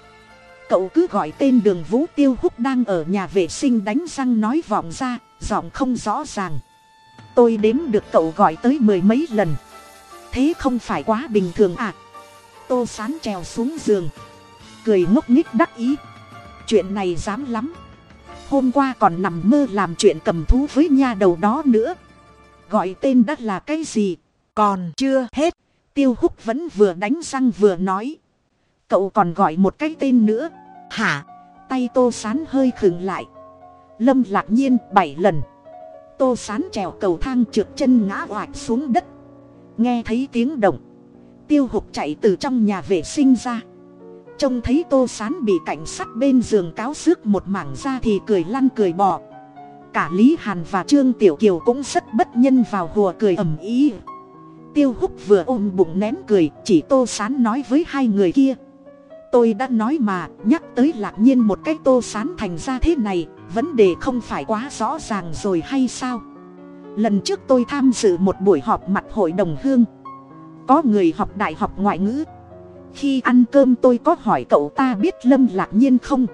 Cậu cứ gọi tên đường vũ tiêu húc đang ở nhà vệ sinh đánh răng nói vọng ra, giọng không rõ ràng tôi đếm được cậu gọi tới mười mấy lần. Thế không phải quá bình thường à? Tô sán trèo xuống giường, cười ngốc nghích đắc ý. Chuyện này dám lắm. Hôm qua còn nằm mơ làm chuyện cầm thú với nha đầu đó nữa. Gọi tên đã là cái gì? Còn chưa hết. Tiêu húc vẫn vừa đánh răng vừa nói. Cậu còn gọi một cái tên nữa. Hả? Tay tô sán hơi khừng lại. Lâm lạc nhiên bảy lần tô sán trèo cầu thang trượt chân ngã oạch xuống đất. Nghe thấy tiếng động, tiêu hục chạy từ trong nhà vệ sinh ra. Trông thấy tô sán bị cảnh sát bên giường cáo xước một mảng ra thì cười lăn cười bò. Cả lý hàn và trương tiểu kiều cũng rất bất nhân vào hùa cười ầm ý tiêu húc vừa ôm bụng nén cười, chỉ tô sán nói với hai người kia. Tôi đã nói mà, nhắc tới lạc nhiên một cái tô sán thành ra thế này vấn đề không phải quá rõ ràng rồi hay sao? Lần trước tôi tham dự một buổi họp mặt hội đồng hương. Có người học đại học ngoại ngữ. Khi ăn cơm tôi có hỏi cậu ta biết lâm lạc nhiên không?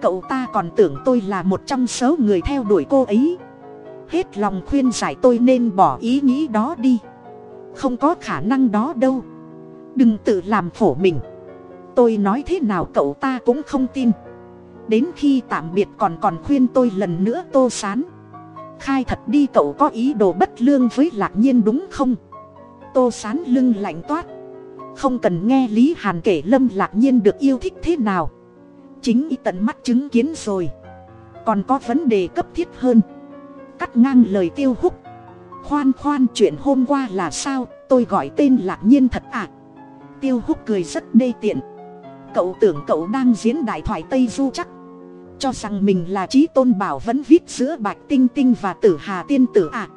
Cậu ta còn tưởng tôi là một trong số người theo đuổi cô ấy. Hết lòng khuyên giải tôi nên bỏ ý nghĩ đó đi. Không có khả năng đó đâu. Đừng tự làm khổ mình. Tôi nói thế nào cậu ta cũng không tin đến khi tạm biệt còn còn khuyên tôi lần nữa tô sán. Khai thật đi cậu có ý đồ bất lương với lạc nhiên đúng không? Tô sán lưng lạnh toát. Không cần nghe lý hàn kể lâm lạc nhiên được yêu thích thế nào. Chính y tận mắt chứng kiến rồi. Còn có vấn đề cấp thiết hơn. Cắt ngang lời tiêu húc. Khoan khoan chuyện hôm qua là sao? Tôi gọi tên lạc nhiên thật ạ à? tiêu húc cười rất đê tiện. Cậu tưởng cậu đang diễn đại thoại tây du chắc cho rằng mình là trí tôn bảo vẫn viết giữa bạch tinh tinh và tử hà tiên tử ạ à.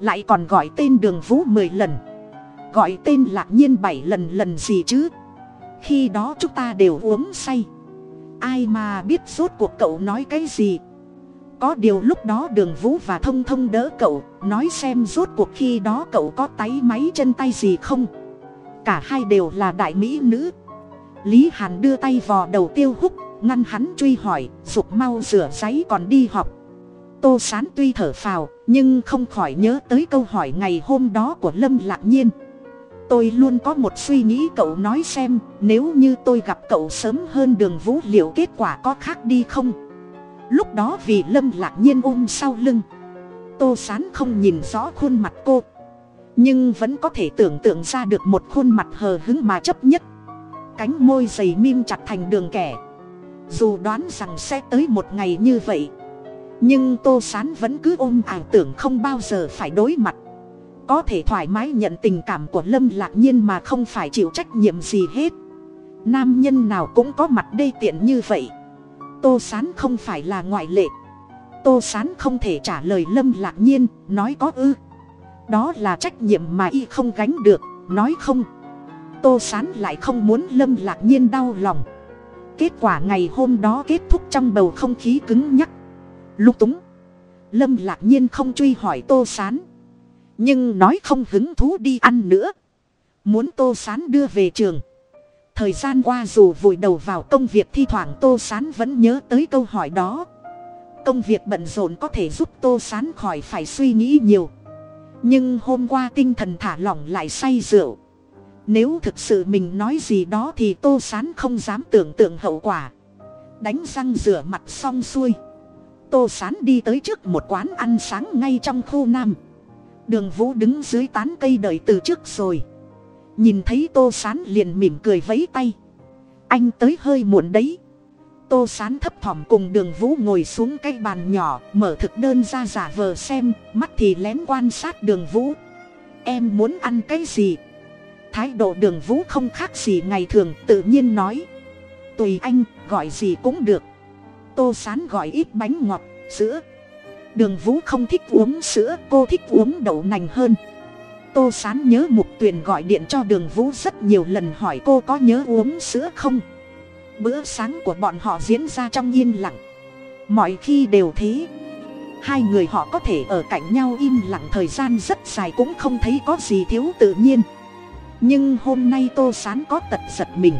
lại còn gọi tên đường vũ mười lần. Gọi tên lạc nhiên bảy lần lần gì chứ? Khi đó chúng ta đều uống say. Ai mà biết rốt cuộc cậu nói cái gì? Có điều lúc đó đường vũ và thông thông đỡ cậu, nói xem rốt cuộc khi đó cậu có táy máy chân tay gì không? Cả hai đều là đại mỹ nữ. Lý hàn đưa tay vò đầu tiêu húc ngăn hắn truy hỏi, dục mau rửa giấy còn đi học. Tô sán tuy thở phào, nhưng không khỏi nhớ tới câu hỏi ngày hôm đó của lâm lạc nhiên. Tôi luôn có một suy nghĩ cậu nói xem, nếu như tôi gặp cậu sớm hơn đường vũ liệu kết quả có khác đi không? Lúc đó vì lâm lạc nhiên ôm sau lưng, tô sán không nhìn rõ khuôn mặt cô, nhưng vẫn có thể tưởng tượng ra được một khuôn mặt hờ hứng mà chấp nhất. Cánh môi dày mim chặt thành đường kẻ dù đoán rằng sẽ tới một ngày như vậy, nhưng tô sán vẫn cứ ôm ảo tưởng không bao giờ phải đối mặt. Có thể thoải mái nhận tình cảm của lâm lạc nhiên mà không phải chịu trách nhiệm gì hết. Nam nhân nào cũng có mặt đê tiện như vậy. Tô sán không phải là ngoại lệ. Tô sán không thể trả lời lâm lạc nhiên, nói có ư. Đó là trách nhiệm mà y không gánh được, nói không. Tô sán lại không muốn lâm lạc nhiên đau lòng kết quả ngày hôm đó kết thúc trong bầu không khí cứng nhắc. Lung túng. Lâm lạc nhiên không truy hỏi tô sán. Nhưng nói không hứng thú đi ăn nữa. Muốn tô sán đưa về trường. Thời gian qua dù vùi đầu vào công việc thi thoảng tô sán vẫn nhớ tới câu hỏi đó. Công việc bận rộn có thể giúp tô sán khỏi phải suy nghĩ nhiều. Nhưng hôm qua tinh thần thả lỏng lại say rượu nếu thực sự mình nói gì đó thì tô sán không dám tưởng tượng hậu quả. Đánh răng rửa mặt xong xuôi. Tô sán đi tới trước một quán ăn sáng ngay trong khu nam. Đường vũ đứng dưới tán cây đợi từ trước rồi. Nhìn thấy tô sán liền mỉm cười vấy tay. Anh tới hơi muộn đấy. Tô sán thấp thỏm cùng đường vũ ngồi xuống cái bàn nhỏ, mở thực đơn ra giả vờ xem, mắt thì lén quan sát đường vũ. Em muốn ăn cái gì? Thái độ đường vũ không khác gì ngày thường, tự nhiên nói. Tùy anh, gọi gì cũng được. Tô sán gọi ít bánh ngọt, sữa. Đường vũ không thích uống sữa, cô thích uống đậu nành hơn. Tô sán nhớ mục tuyền gọi điện cho đường vũ rất nhiều lần hỏi cô có nhớ uống sữa không. Bữa sáng của bọn họ diễn ra trong yên lặng. Mọi khi đều thế. Hai người họ có thể ở cạnh nhau im lặng, thời gian rất dài cũng không thấy có gì thiếu tự nhiên nhưng hôm nay tô sán có tật giật mình.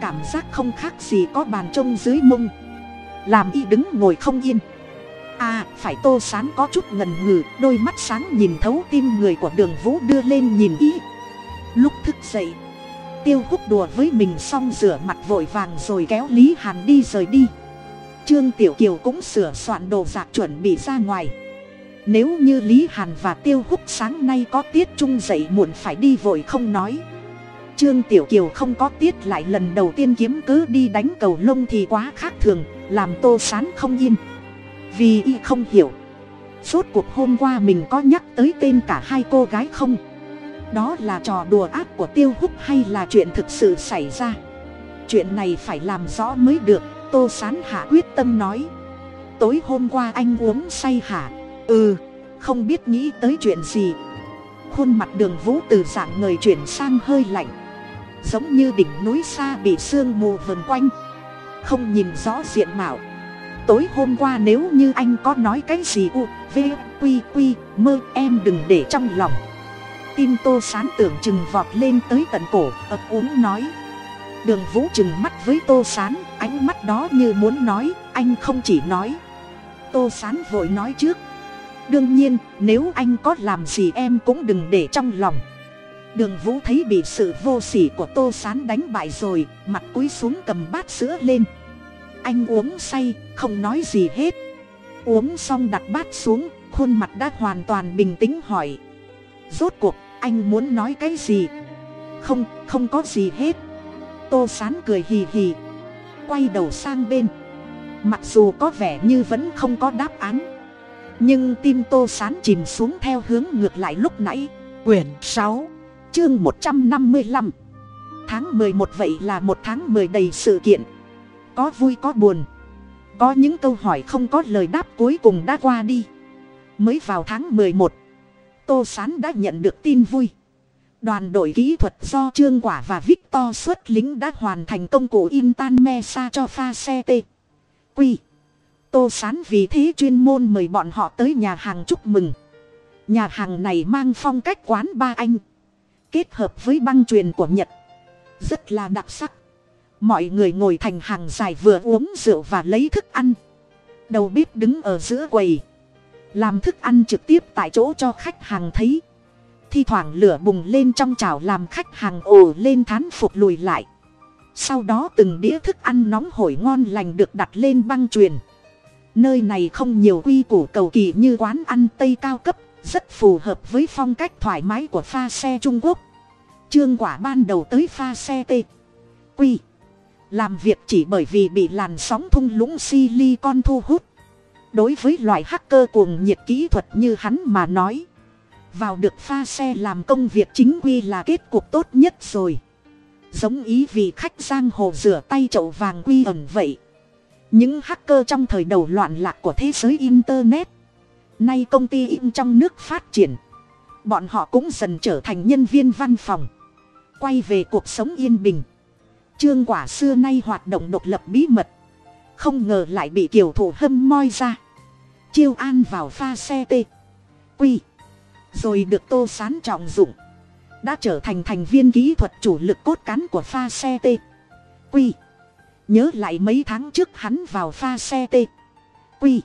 Cảm giác không khác gì có bàn trông dưới mông. Làm y đứng ngồi không yên. À phải tô sán có chút ngần ngừ, đôi mắt sáng nhìn thấu tim người của đường vũ đưa lên nhìn y. Lúc thức dậy, tiêu hút đùa với mình xong rửa mặt vội vàng rồi kéo lý hàn đi rời đi. Trương tiểu kiều cũng sửa soạn đồ dạc chuẩn bị ra ngoài nếu như lý hàn và tiêu húc sáng nay có tiết chung dậy muộn phải đi vội không nói. Trương tiểu kiều không có tiết lại lần đầu tiên kiếm cứ đi đánh cầu lông thì quá khác thường, làm tô sán không yên. Vì y không hiểu. Suốt cuộc hôm qua mình có nhắc tới tên cả hai cô gái không? Đó là trò đùa ác của tiêu húc hay là chuyện thực sự xảy ra? Chuyện này phải làm rõ mới được, tô sán hạ quyết tâm nói. Tối hôm qua anh uống say hả? Ừ không biết nghĩ tới chuyện gì. Khuôn mặt đường vũ từ dạng người chuyển sang hơi lạnh. Giống như đỉnh núi xa bị sương mù vần quanh. Không nhìn rõ diện mạo. Tối hôm qua nếu như anh có nói cái gì u, v, q q, mơ, em đừng để trong lòng. Tim tô sán tưởng chừng vọt lên tới tận cổ ấp úng nói. Đường vũ chừng mắt với tô sán, ánh mắt đó như muốn nói, anh không chỉ nói. Tô sán vội nói trước đương nhiên, nếu anh có làm gì em cũng đừng để trong lòng. Đường vũ thấy bị sự vô sỉ của tô sán đánh bại rồi, mặt cúi xuống cầm bát sữa lên. Anh uống say, không nói gì hết. Uống xong đặt bát xuống, khuôn mặt đã hoàn toàn bình tĩnh hỏi. Rốt cuộc, anh muốn nói cái gì? Không không có gì hết. Tô sán cười hì hì, quay đầu sang bên. Mặc dù có vẻ như vẫn không có đáp án nhưng tim tô sán chìm xuống theo hướng ngược lại lúc nãy. Quyển sáu, chương một trăm năm mươi lăm. Tháng mười một vậy là một tháng mười đầy sự kiện. Có vui có buồn. Có những câu hỏi không có lời đáp cuối cùng đã qua đi. Mới vào tháng mười một, tô sán đã nhận được tin vui. Đoàn đội kỹ thuật do trương quả và victor xuất lính đã hoàn thành công cụ intan mesa cho pha xe t quy tô sán vì thế chuyên môn mời bọn họ tới nhà hàng chúc mừng. Nhà hàng này mang phong cách quán ba anh, kết hợp với băng truyền của nhật. Rất là đặc sắc. Mọi người ngồi thành hàng dài vừa uống rượu và lấy thức ăn. Đầu bếp đứng ở giữa quầy, làm thức ăn trực tiếp tại chỗ cho khách hàng thấy. Thi thoảng lửa bùng lên trong chảo làm khách hàng ồ lên thán phục lùi lại. Sau đó từng đĩa thức ăn nóng hổi ngon lành được đặt lên băng truyền nơi này không nhiều quy củ cầu kỳ như quán ăn tây cao cấp, rất phù hợp với phong cách thoải mái của pha xe trung quốc. Trương quả ban đầu tới pha xe t. Quy làm việc chỉ bởi vì bị làn sóng thung lũng silicon thu hút. Đối với loại hacker cuồng nhiệt kỹ thuật như hắn mà nói, vào được pha xe làm công việc chính quy là kết cục tốt nhất rồi. Giống ý vì khách giang hồ rửa tay chậu vàng quy ẩn vậy những hacker trong thời đầu loạn lạc của thế giới internet. Nay công ty in trong nước phát triển. Bọn họ cũng dần trở thành nhân viên văn phòng. Quay về cuộc sống yên bình. Trương quả xưa nay hoạt động độc lập bí mật. Không ngờ lại bị kiều thủ hâm moi ra. Chiêu an vào pha xe t quy. Rồi được tô sán trọng dụng. Đã trở thành thành viên kỹ thuật chủ lực cốt cán của pha xe t quy nhớ lại mấy tháng trước hắn vào pha xe t quy.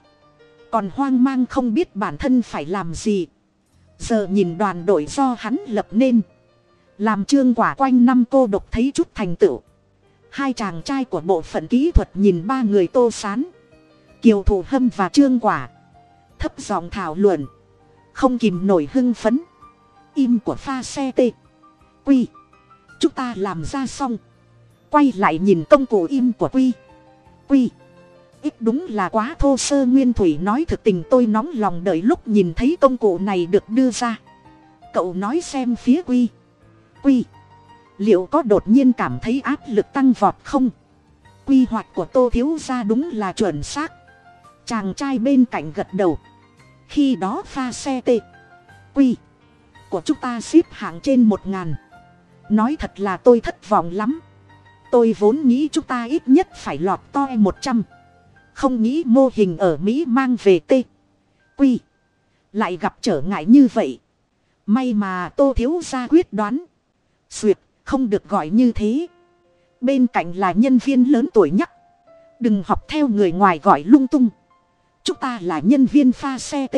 Còn hoang mang không biết bản thân phải làm gì. Giờ nhìn đoàn đội do hắn lập nên. Làm trương quả quanh năm cô độc thấy chút thành tựu. Hai chàng trai của bộ phận kỹ thuật nhìn ba người tô sán. Kiều thủ hâm và trương quả. Thấp giọng thảo luận. Không kìm nổi hưng phấn. Im của pha xe t quy. Chúng ta làm ra xong quay lại nhìn công cụ im của quy. Quy. Ít đúng là quá thô sơ nguyên thủy nói thực tình tôi nóng lòng đợi lúc nhìn thấy công cụ này được đưa ra. Cậu nói xem phía quy. Quy. Liệu có đột nhiên cảm thấy áp lực tăng vọt không? Quy hoạch của tô thiếu ra đúng là chuẩn xác. Chàng trai bên cạnh gật đầu. Khi đó pha xe t quy. Của chúng ta xếp hạng trên một ngàn. Nói thật là tôi thất vọng lắm tôi vốn nghĩ chúng ta ít nhất phải lọt to một trăm. Không nghĩ mô hình ở mỹ mang về t. Quy lại gặp trở ngại như vậy. May mà tô thiếu ra quyết đoán. Duyệt, không được gọi như thế. Bên cạnh là nhân viên lớn tuổi nhắc. Đừng học theo người ngoài gọi lung tung. Chúng ta là nhân viên pha xe t.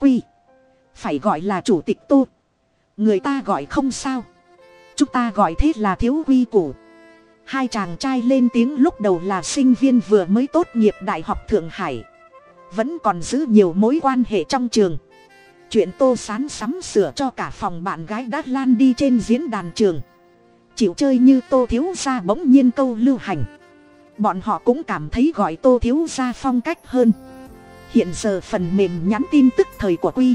Quy phải gọi là chủ tịch tô người ta gọi không sao. Chúng ta gọi thế là thiếu quy củ hai chàng trai lên tiếng lúc đầu là sinh viên vừa mới tốt nghiệp đại học thượng hải. Vẫn còn giữ nhiều mối quan hệ trong trường. Chuyện tô sán sắm sửa cho cả phòng bạn gái đã lan đi trên diễn đàn trường. Chịu chơi như tô thiếu gia bỗng nhiên câu lưu hành. Bọn họ cũng cảm thấy gọi tô thiếu gia phong cách hơn. Hiện giờ phần mềm nhắn tin tức thời của quy.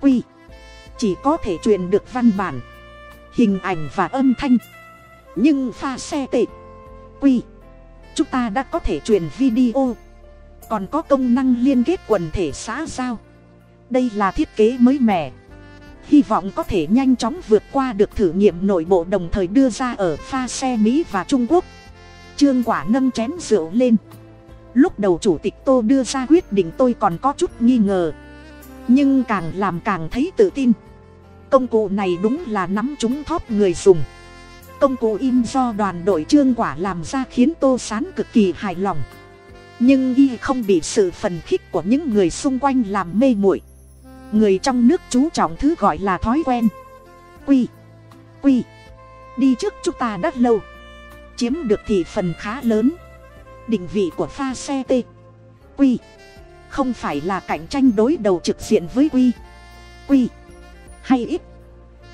Quy. Chỉ có thể truyền được văn bản. Hình ảnh và âm thanh nhưng pha xe tệ. Quy, chúng ta đã có thể truyền video. Còn có công năng liên kết quần thể xã giao. Đây là thiết kế mới mẻ. Hy vọng có thể nhanh chóng vượt qua được thử nghiệm nội bộ đồng thời đưa ra ở pha xe mỹ và trung quốc. Trương quả nâng chén rượu lên. Lúc đầu chủ tịch tô đưa ra quyết định tôi còn có chút nghi ngờ. Nhưng càng làm càng thấy tự tin. Công cụ này đúng là nắm chúng thóp người dùng công cụ in do đoàn đội trương quả làm ra khiến tô sán cực kỳ hài lòng. Nhưng y không bị sự phần khích của những người xung quanh làm mê muội. Người trong nước chú trọng thứ gọi là thói quen. Quy. Quy. Đi trước chúng ta đã lâu. Chiếm được thị phần khá lớn. Định vị của pha xe t. Quy. Không phải là cạnh tranh đối đầu trực diện với quy. Quy. Hay ít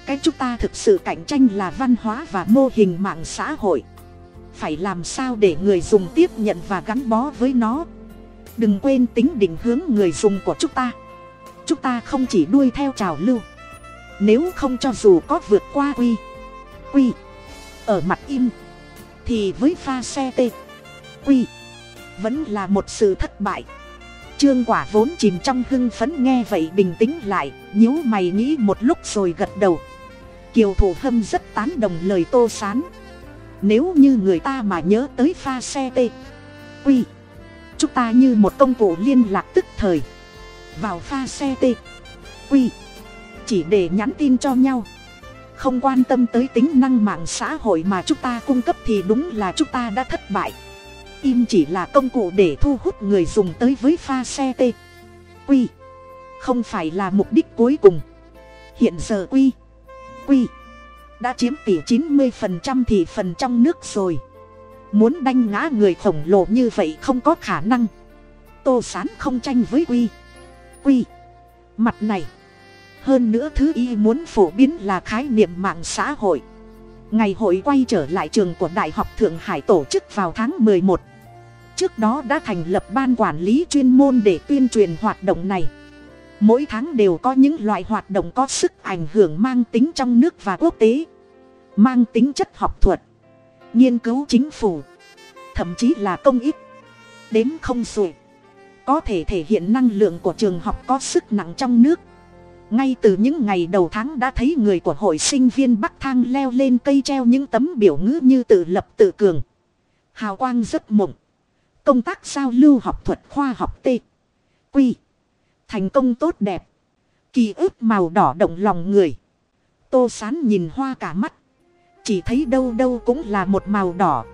cái chúng ta thực sự cạnh tranh là văn hóa và mô hình mạng xã hội. Phải làm sao để người dùng tiếp nhận và gắn bó với nó? Đừng quên tính định hướng người dùng của chúng ta. Chúng ta không chỉ đuôi theo trào lưu. Nếu không cho dù có vượt qua quy quy, ở mặt im, thì với pha xe t quy, vẫn là một sự thất bại. Trương quả vốn chìm trong hưng phấn nghe vậy bình tĩnh lại, nhíu mày nghĩ một lúc rồi gật đầu kiều thủ hâm rất tán đồng lời tô sán. Nếu như người ta mà nhớ tới pha xe t quy chúng ta như một công cụ liên lạc tức thời. Vào pha xe t quy chỉ để nhắn tin cho nhau. Không quan tâm tới tính năng mạng xã hội mà chúng ta cung cấp thì đúng là chúng ta đã thất bại. Im chỉ là công cụ để thu hút người dùng tới với pha xe t quy không phải là mục đích cuối cùng. Hiện giờ quy quy đã chiếm tỷ chín mươi phần trăm thị phần trong nước rồi. Muốn đanh ngã người khổng lồ như vậy không có khả năng. Tô sán không tranh với quy. Quy. Mặt này. Hơn nữa thứ y muốn phổ biến là khái niệm mạng xã hội. Ngày hội quay trở lại trường của đại học thượng hải tổ chức vào tháng m ộ ư ơ i một. Trước đó đã thành lập ban quản lý chuyên môn để tuyên truyền hoạt động này mỗi tháng đều có những loại hoạt động có sức ảnh hưởng mang tính trong nước và quốc tế, mang tính chất học thuật, nghiên cứu chính phủ, thậm chí là công ích. Đếm không xuể, có thể thể hiện năng lượng của trường học có sức nặng trong nước. Ngay từ những ngày đầu tháng đã thấy người của hội sinh viên bắc thang leo lên cây treo những tấm biểu ngữ như tự lập tự cường, hào quang rất mộng, công tác giao lưu học thuật khoa học t quy thành công tốt đẹp. Kỳ ức màu đỏ động lòng người. Tô sán nhìn hoa cả mắt. Chỉ thấy đâu đâu cũng là một màu đỏ.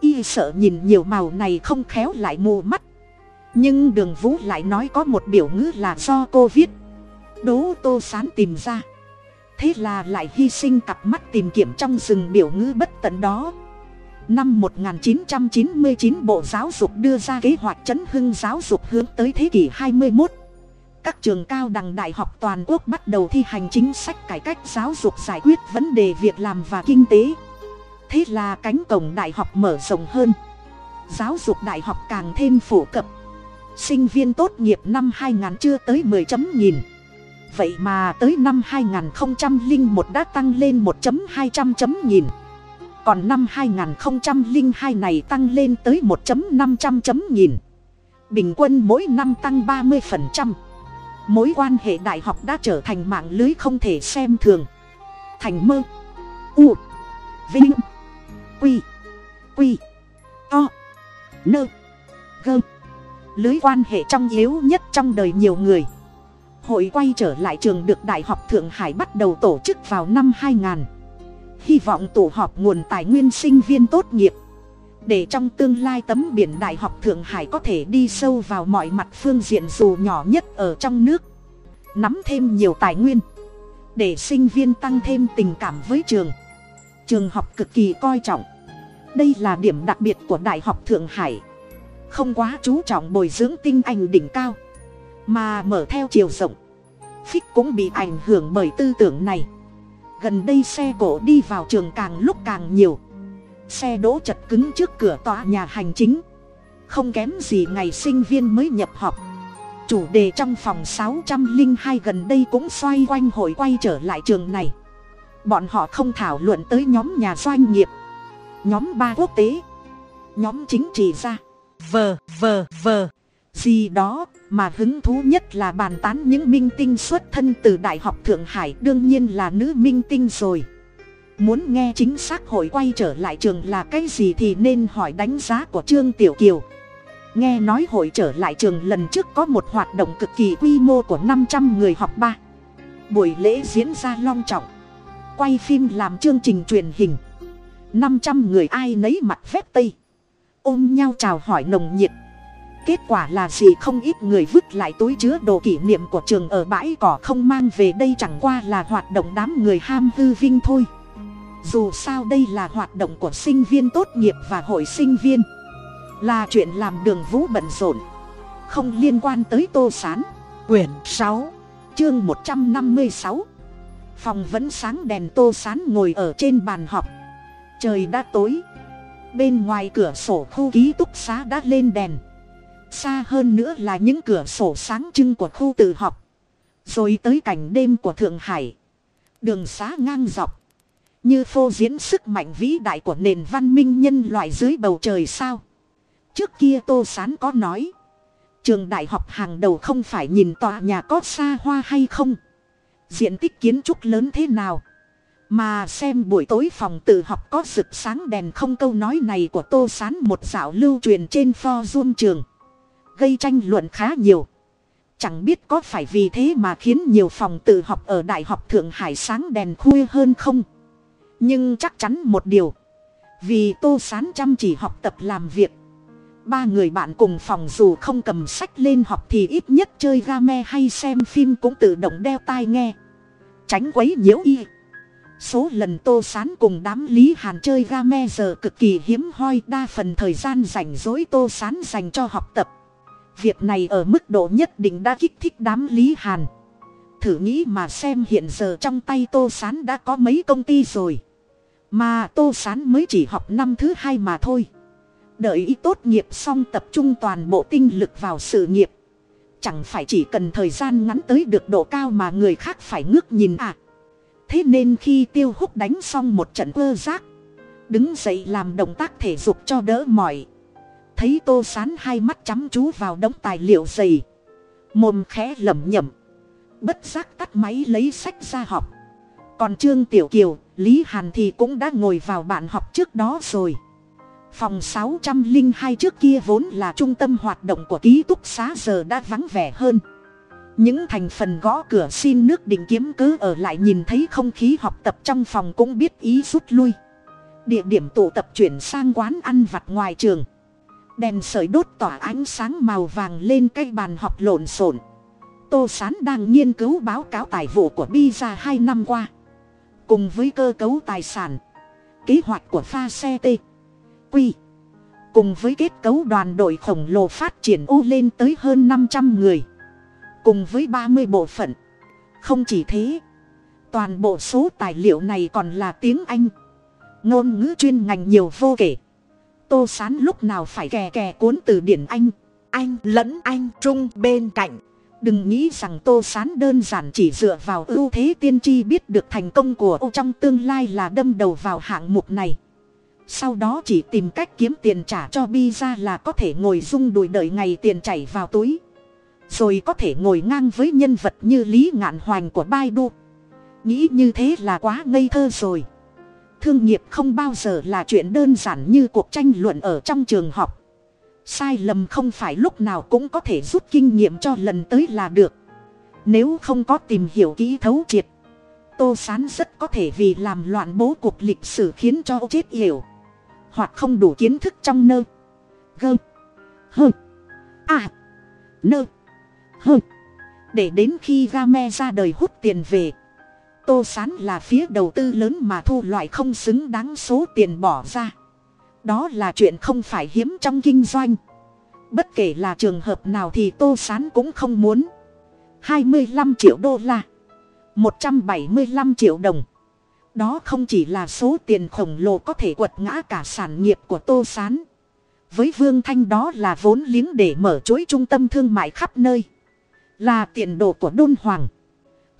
Y sợ nhìn nhiều màu này không khéo lại mù mắt. Nhưng đường vũ lại nói có một biểu ngữ là do cô viết. Đố tô sán tìm ra. Thế là lại hy sinh cặp mắt tìm kiếm trong rừng biểu ngữ bất tận đó. Năm 1999 bộ giáo dục đưa ra kế hoạch chấn hưng giáo dục hướng tới thế kỷ 21 các trường cao đẳng đại học toàn quốc bắt đầu thi hành chính sách cải cách giáo dục giải quyết vấn đề việc làm và kinh tế. Thế là cánh cổng đại học mở rộng hơn. Giáo dục đại học càng thêm phổ cập. Sinh viên tốt nghiệp năm 2000 chưa tới 10 chấm nghìn. Vậy mà tới năm 2001 đã tăng lên 1 hai trăm chấm nghìn. Còn năm 2002 này tăng lên tới 1 năm trăm chấm nghìn. Bình quân mỗi năm tăng 30% mối quan hệ đại học đã trở thành mạng lưới không thể xem thường. Thành mơ. U. Vinh. Quy. Quy. To nơ. Gơ. Lưới quan hệ trong yếu nhất trong đời nhiều người. Hội quay trở lại trường được đại học thượng hải bắt đầu tổ chức vào năm 2000 hy vọng tổ họp nguồn tài nguyên sinh viên tốt nghiệp để trong tương lai tấm biển đại học thượng hải có thể đi sâu vào mọi mặt phương diện dù nhỏ nhất ở trong nước. Nắm thêm nhiều tài nguyên. Để sinh viên tăng thêm tình cảm với trường. Trường học cực kỳ coi trọng. Đây là điểm đặc biệt của đại học thượng hải. Không quá chú trọng bồi dưỡng tinh anh đỉnh cao. Mà mở theo chiều rộng. Phích cũng bị ảnh hưởng bởi tư tưởng này. Gần đây xe cổ đi vào trường càng lúc càng nhiều xe đỗ chật cứng trước cửa tòa nhà hành chính. Không kém gì ngày sinh viên mới nhập học. Chủ đề trong phòng sáu trăm linh hai gần đây cũng xoay quanh hội quay trở lại trường này. Bọn họ không thảo luận tới nhóm nhà doanh nghiệp, nhóm ba quốc tế, nhóm chính trị ra vờ vờ vờ gì đó mà hứng thú nhất là bàn tán những minh tinh xuất thân từ đại học thượng hải, đương nhiên là nữ minh tinh rồi muốn nghe chính xác hội quay trở lại trường là cái gì thì nên hỏi đánh giá của trương tiểu kiều. Nghe nói hội trở lại trường lần trước có một hoạt động cực kỳ quy mô của năm trăm người học ba. Buổi lễ diễn ra long trọng. Quay phim làm chương trình truyền hình. năm trăm người ai nấy mặt phép tây. Ôm nhau chào hỏi nồng nhiệt. Kết quả là gì không ít người vứt lại túi chứa đồ kỷ niệm của trường ở bãi cỏ không mang về đây chẳng qua là hoạt động đám người ham hư vinh thôi dù sao đây là hoạt động của sinh viên tốt nghiệp và hội sinh viên. Là chuyện làm đường vũ bận rộn. Không liên quan tới tô s á n quyển sáu, chương một trăm năm mươi sáu. Phòng vẫn sáng đèn tô s á n ngồi ở trên bàn họp trời đã tối. Bên ngoài cửa sổ khu ký túc xá đã lên đèn. Xa hơn nữa là những cửa sổ sáng trưng của khu tự học. Rồi tới cảnh đêm của thượng hải. Đường xá ngang dọc như phô diễn sức mạnh vĩ đại của nền văn minh nhân loại dưới bầu trời sao? Trước kia tô sán có nói, trường đại học hàng đầu không phải nhìn tòa nhà có xa hoa hay không? Diện tích kiến trúc lớn thế nào? Mà xem buổi tối phòng tự học có rực sáng đèn không? Câu nói này của tô sán một dạo lưu truyền trên forum trường, gây tranh luận khá nhiều. Chẳng biết có phải vì thế mà khiến nhiều phòng tự học ở đại học thượng hải sáng đèn khuya hơn không? Nhưng chắc chắn một điều. Vì tô sán chăm chỉ học tập làm việc. Ba người bạn cùng phòng dù không cầm sách lên học thì ít nhất chơi game hay xem phim cũng tự động đeo tai nghe. Tránh quấy nhiễu y. Số lần tô sán cùng đám lý hàn chơi game giờ cực kỳ hiếm hoi, đa phần thời gian rảnh rỗi tô sán dành cho học tập. Việc này ở mức độ nhất định đã kích thích đám lý hàn. Thử nghĩ mà xem hiện giờ trong tay tô sán đã có mấy công ty rồi mà tô sán mới chỉ học năm thứ hai mà thôi. Đợi y tốt nghiệp xong tập trung toàn bộ tinh lực vào sự nghiệp. Chẳng phải chỉ cần thời gian ngắn tới được độ cao mà người khác phải ngước nhìn à. Thế nên khi tiêu hút đánh xong một trận ơ giác, đứng dậy làm động tác thể dục cho đỡ mỏi. Thấy tô sán hai mắt chăm chú vào đống tài liệu dày, mồm khẽ lẩm nhẩm, bất giác tắt máy lấy sách ra học còn trương tiểu kiều, lý hàn thì cũng đã ngồi vào bạn học trước đó rồi. Phòng sáu trăm linh hai trước kia vốn là trung tâm hoạt động của ký túc xá giờ đã vắng vẻ hơn. Những thành phần gõ cửa xin nước định kiếm cứ ở lại nhìn thấy không khí học tập trong phòng cũng biết ý rút lui. Địa điểm tụ tập chuyển sang quán ăn vặt ngoài trường. Đèn sợi đốt tỏa ánh sáng màu vàng lên cây bàn học lộn xộn. Tô sán đang nghiên cứu báo cáo tài vụ của bi ra hai năm qua cùng với cơ cấu tài sản, kế hoạch của pha xe t quy cùng với kết cấu đoàn đội khổng lồ phát triển u lên tới hơn năm trăm người, cùng với ba mươi bộ phận. Không chỉ thế, toàn bộ số tài liệu này còn là tiếng anh, ngôn ngữ chuyên ngành nhiều vô kể. Tô sán lúc nào phải kè kè cuốn từ điển anh anh lẫn anh trung bên cạnh đừng nghĩ rằng tô sán đơn giản chỉ dựa vào ưu thế tiên tri biết được thành công của ô trong tương lai là đâm đầu vào hạng mục này. Sau đó chỉ tìm cách kiếm tiền trả cho bi ra là có thể ngồi rung đùi đợi ngày tiền chảy vào túi. Rồi có thể ngồi ngang với nhân vật như lý ngạn hoành của baidu. Nghĩ như thế là quá ngây thơ rồi. Thương nghiệp không bao giờ là chuyện đơn giản như cuộc tranh luận ở trong trường học sai lầm không phải lúc nào cũng có thể rút kinh nghiệm cho lần tới là được. Nếu không có tìm hiểu kỹ thấu triệt, tô sán rất có thể vì làm loạn bố cục lịch sử khiến cho chết hiểu hoặc không đủ kiến thức trong nơ, gơ, hơ à nơ, hơ. Để đến khi game ra đời hút tiền về, tô sán là phía đầu tư lớn mà thu loại không xứng đáng số tiền bỏ ra đó là chuyện không phải hiếm trong kinh doanh. Bất kể là trường hợp nào thì tô sán cũng không muốn. Hai mươi 25 triệu đô la. Một trăm bảy mươi 175 triệu đồng. Đó không chỉ là số tiền khổng lồ có thể quật ngã cả sản nghiệp của tô s á n với vương thanh đó là vốn liếng để mở chối trung tâm thương mại khắp nơi. Là tiền đồ của đôn hoàng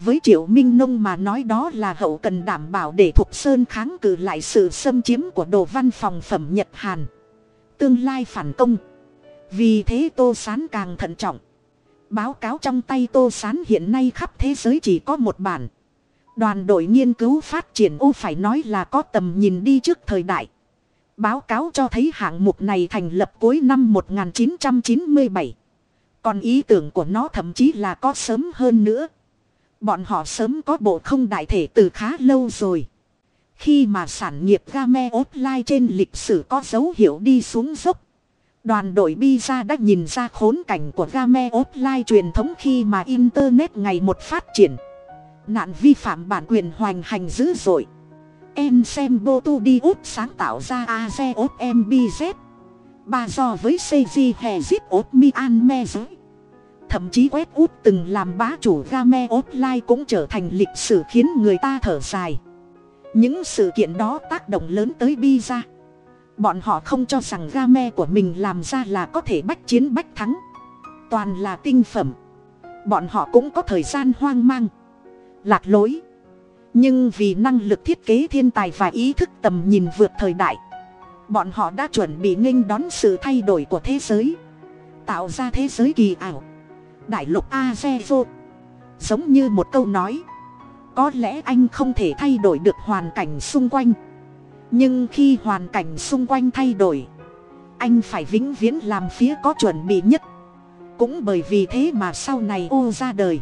với triệu minh nông mà nói đó là hậu cần đảm bảo để thục sơn kháng cự lại sự xâm chiếm của đồ văn phòng phẩm nhật hàn. Tương lai phản công. Vì thế tô sán càng thận trọng. Báo cáo trong tay tô sán hiện nay khắp thế giới chỉ có một bản. Đoàn đội nghiên cứu phát triển ô phải nói là có tầm nhìn đi trước thời đại. Báo cáo cho thấy hạng mục này thành lập cuối năm 1997 còn ý tưởng của nó thậm chí là có sớm hơn nữa bọn họ sớm có bộ không đại thể từ khá lâu rồi khi mà sản nghiệp game online trên lịch sử có dấu hiệu đi xuống dốc, Đoàn đội Pizza đã nhìn ra khốn cảnh của game online truyền thống khi mà Internet ngày một phát triển. Nạn vi phạm bản quyền hoành hành dữ dội. Em xem Botu đi út sáng tạo ra AZOMBZ. Ba do với CG hè zip ốt Giới. Thậm chí quét út từng làm bá chủ game offline cũng trở thành lịch sử khiến người ta thở dài. Những sự kiện đó tác động lớn tới bi ra Bọn họ không cho rằng game của mình làm ra là có thể bách chiến bách thắng. Toàn là tinh phẩm. Bọn họ cũng có thời gian hoang mang. Lạc lối. Nhưng vì năng lực thiết kế thiên tài và ý thức tầm nhìn vượt thời đại. Bọn họ đã chuẩn bị nghênh đón sự thay đổi của thế giới. Tạo ra thế giới kỳ ảo. Đại lục Azezo. Giống như một câu nói. Có lẽ anh không thể thay đổi được hoàn cảnh xung quanh nhưng khi hoàn cảnh xung quanh thay đổi, anh phải vĩnh viễn làm phía có chuẩn bị nhất cũng bởi vì thế mà sau này ô ra đời,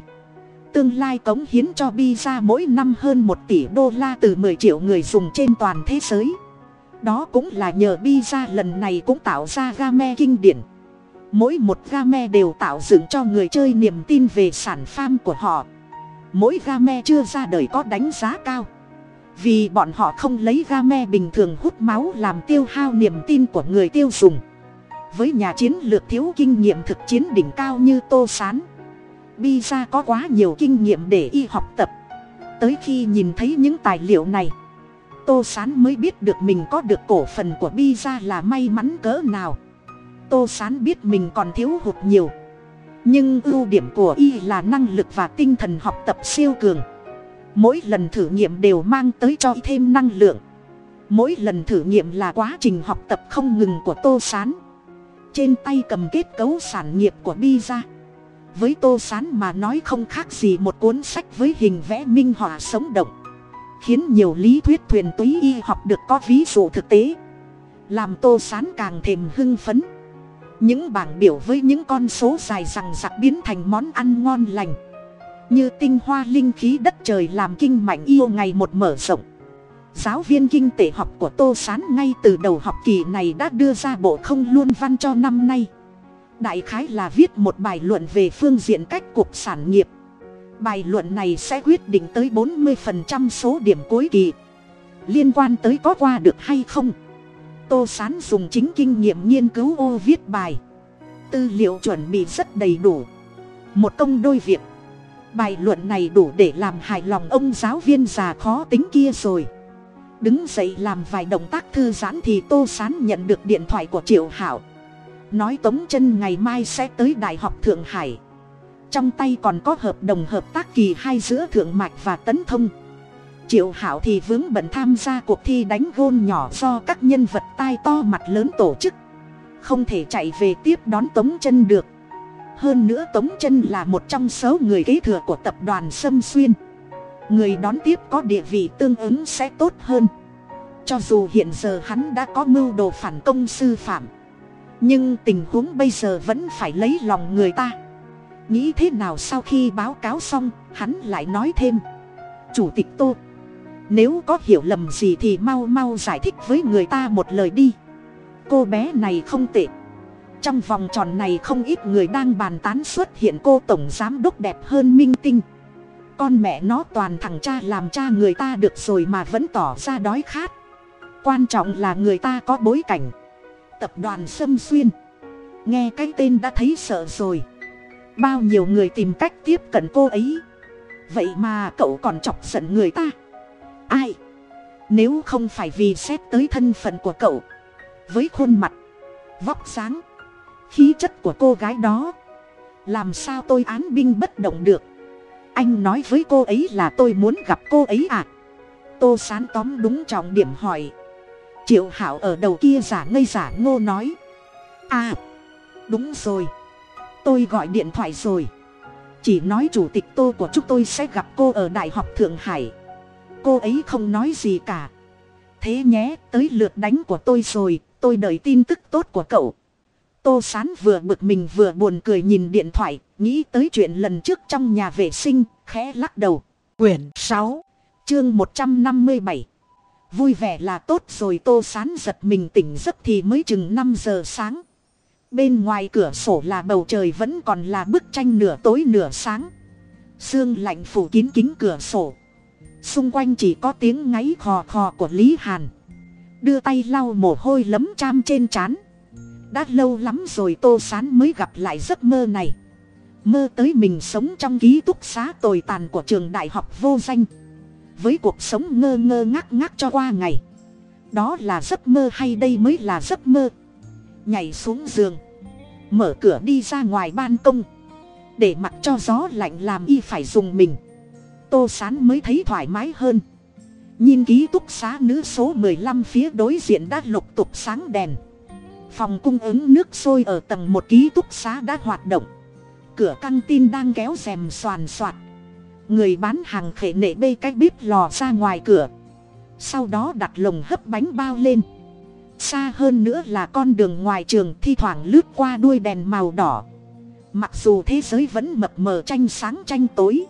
tương lai cống hiến cho bi ra mỗi năm hơn một tỷ đô la từ mười triệu người dùng trên toàn thế giới đó cũng là nhờ bi ra lần này cũng tạo ra game kinh điển mỗi một game đều tạo dựng cho người chơi niềm tin về sản farm của họ. Mỗi game chưa ra đời có đánh giá cao. Vì bọn họ không lấy game bình thường hút máu làm tiêu hao niềm tin của người tiêu dùng. Với nhà chiến lược thiếu kinh nghiệm thực chiến đỉnh cao như tô s á n bi ra có quá nhiều kinh nghiệm để y học tập. Tới khi nhìn thấy những tài liệu này, tô s á n mới biết được mình có được cổ phần của bi ra là may mắn cỡ nào tô s á n biết mình còn thiếu hụt nhiều. Nhưng ưu điểm của y là năng lực và tinh thần học tập siêu cường. Mỗi lần thử nghiệm đều mang tới cho y thêm năng lượng. Mỗi lần thử nghiệm là quá trình học tập không ngừng của tô s á n trên tay cầm kết cấu sản nghiệp của bi ra với tô s á n mà nói không khác gì một cuốn sách với hình vẽ minh họa sống động. Khiến nhiều lý thuyết thuyền túy y học được có ví dụ thực tế. Làm tô s á n càng thêm hưng phấn những bảng biểu với những con số dài rằng giặc biến thành món ăn ngon lành. Như tinh hoa linh khí đất trời làm kinh mạnh yêu ngày một mở rộng. Giáo viên kinh tế học của tô s á n ngay từ đầu học kỳ này đã đưa ra bộ không luôn văn cho năm nay. Đại khái là viết một bài luận về phương diện cách cuộc sản nghiệp. Bài luận này sẽ quyết định tới bốn mươi phần trăm số điểm cuối kỳ. Liên quan tới có qua được hay không? Tô s á n dùng chính kinh nghiệm nghiên cứu ô viết bài. Tư liệu chuẩn bị rất đầy đủ. Một công đôi việc. Bài luận này đủ để làm hài lòng ông giáo viên già khó tính kia rồi. Đứng dậy làm vài động tác thư giãn thì tô sán nhận được điện thoại của triệu hảo. Nói tống chân ngày mai sẽ tới đại học thượng hải. Trong tay còn có hợp đồng hợp tác kỳ hai giữa thượng mạch và tấn thông triệu hảo thì vướng bận tham gia cuộc thi đánh gôn nhỏ do các nhân vật tai to mặt lớn tổ chức. Không thể chạy về tiếp đón tống chân được. Hơn nữa tống chân là một trong số người kế thừa của tập đoàn sâm xuyên. Người đón tiếp có địa vị tương ứng sẽ tốt hơn. Cho dù hiện giờ hắn đã có mưu đồ phản công sư phạm, nhưng tình huống bây giờ vẫn phải lấy lòng người ta. Nghĩ thế nào sau khi báo cáo xong, hắn lại nói thêm. Chủ tịch tô nếu có hiểu lầm gì thì mau mau giải thích với người ta một lời đi. Cô bé này không tệ. Trong vòng tròn này không ít người đang bàn tán xuất hiện cô tổng giám đốc đẹp hơn minh tinh. Con mẹ nó toàn thằng cha làm cha người ta được rồi mà vẫn tỏ ra đói khát. Quan trọng là người ta có bối cảnh. Tập đoàn sâm xuyên. Nghe cái tên đã thấy sợ rồi. Bao nhiêu người tìm cách tiếp cận cô ấy. Vậy mà cậu còn chọc giận người ta ai? Nếu không phải vì xét tới thân phận của cậu, với khuôn mặt, vóc sáng khí chất của cô gái đó, làm sao tôi án binh bất động được? Anh nói với cô ấy là tôi muốn gặp cô ấy à? Tô sán tóm đúng trọng điểm hỏi. Triệu hảo ở đầu kia giả ngây giả ngô nói. À đúng rồi. Tôi gọi điện thoại rồi. Chỉ nói chủ tịch tô của chúng tôi sẽ gặp cô ở đại học thượng hải cô ấy không nói gì cả. Thế nhé, tới lượt đánh của tôi rồi, tôi đợi tin tức tốt của cậu. Tô sán vừa bực mình vừa buồn cười nhìn điện thoại, nghĩ tới chuyện lần trước trong nhà vệ sinh, khẽ lắc đầu. Quyển sáu, chương một trăm năm mươi bảy. Vui vẻ là tốt rồi, tô sán giật mình tỉnh giấc thì mới chừng năm giờ sáng. Bên ngoài cửa sổ là bầu trời vẫn còn là bức tranh nửa tối nửa sáng. Sương lạnh phủ kín kính cửa sổ xung quanh chỉ có tiếng ngáy khò khò của lý hàn. Đưa tay lau mồ hôi lấm cham trên trán. Đã lâu lắm rồi tô sán mới gặp lại giấc mơ này. Mơ tới mình sống trong ký túc xá tồi tàn của trường đại học vô danh. Với cuộc sống ngơ ngơ ngác ngác cho qua ngày. Đó là giấc mơ hay đây mới là giấc mơ? Nhảy xuống giường. Mở cửa đi ra ngoài ban công. Để mặc cho gió lạnh làm y phải dùng mình tô sán mới thấy thoải mái hơn. Nhìn ký túc xá nữ số mười lăm phía đối diện đã lục tục sáng đèn. Phòng cung ứng nước sôi ở tầng một ký túc xá đã hoạt động. Cửa căng tin đang kéo rèm xoàn xoạt người bán hàng khệ nệ bê cái bếp lò ra ngoài cửa. Sau đó đặt lồng hấp bánh bao lên. Xa hơn nữa là con đường ngoài trường thi thoảng lướt qua đuôi đèn màu đỏ. Mặc dù thế giới vẫn mập mờ tranh sáng tranh tối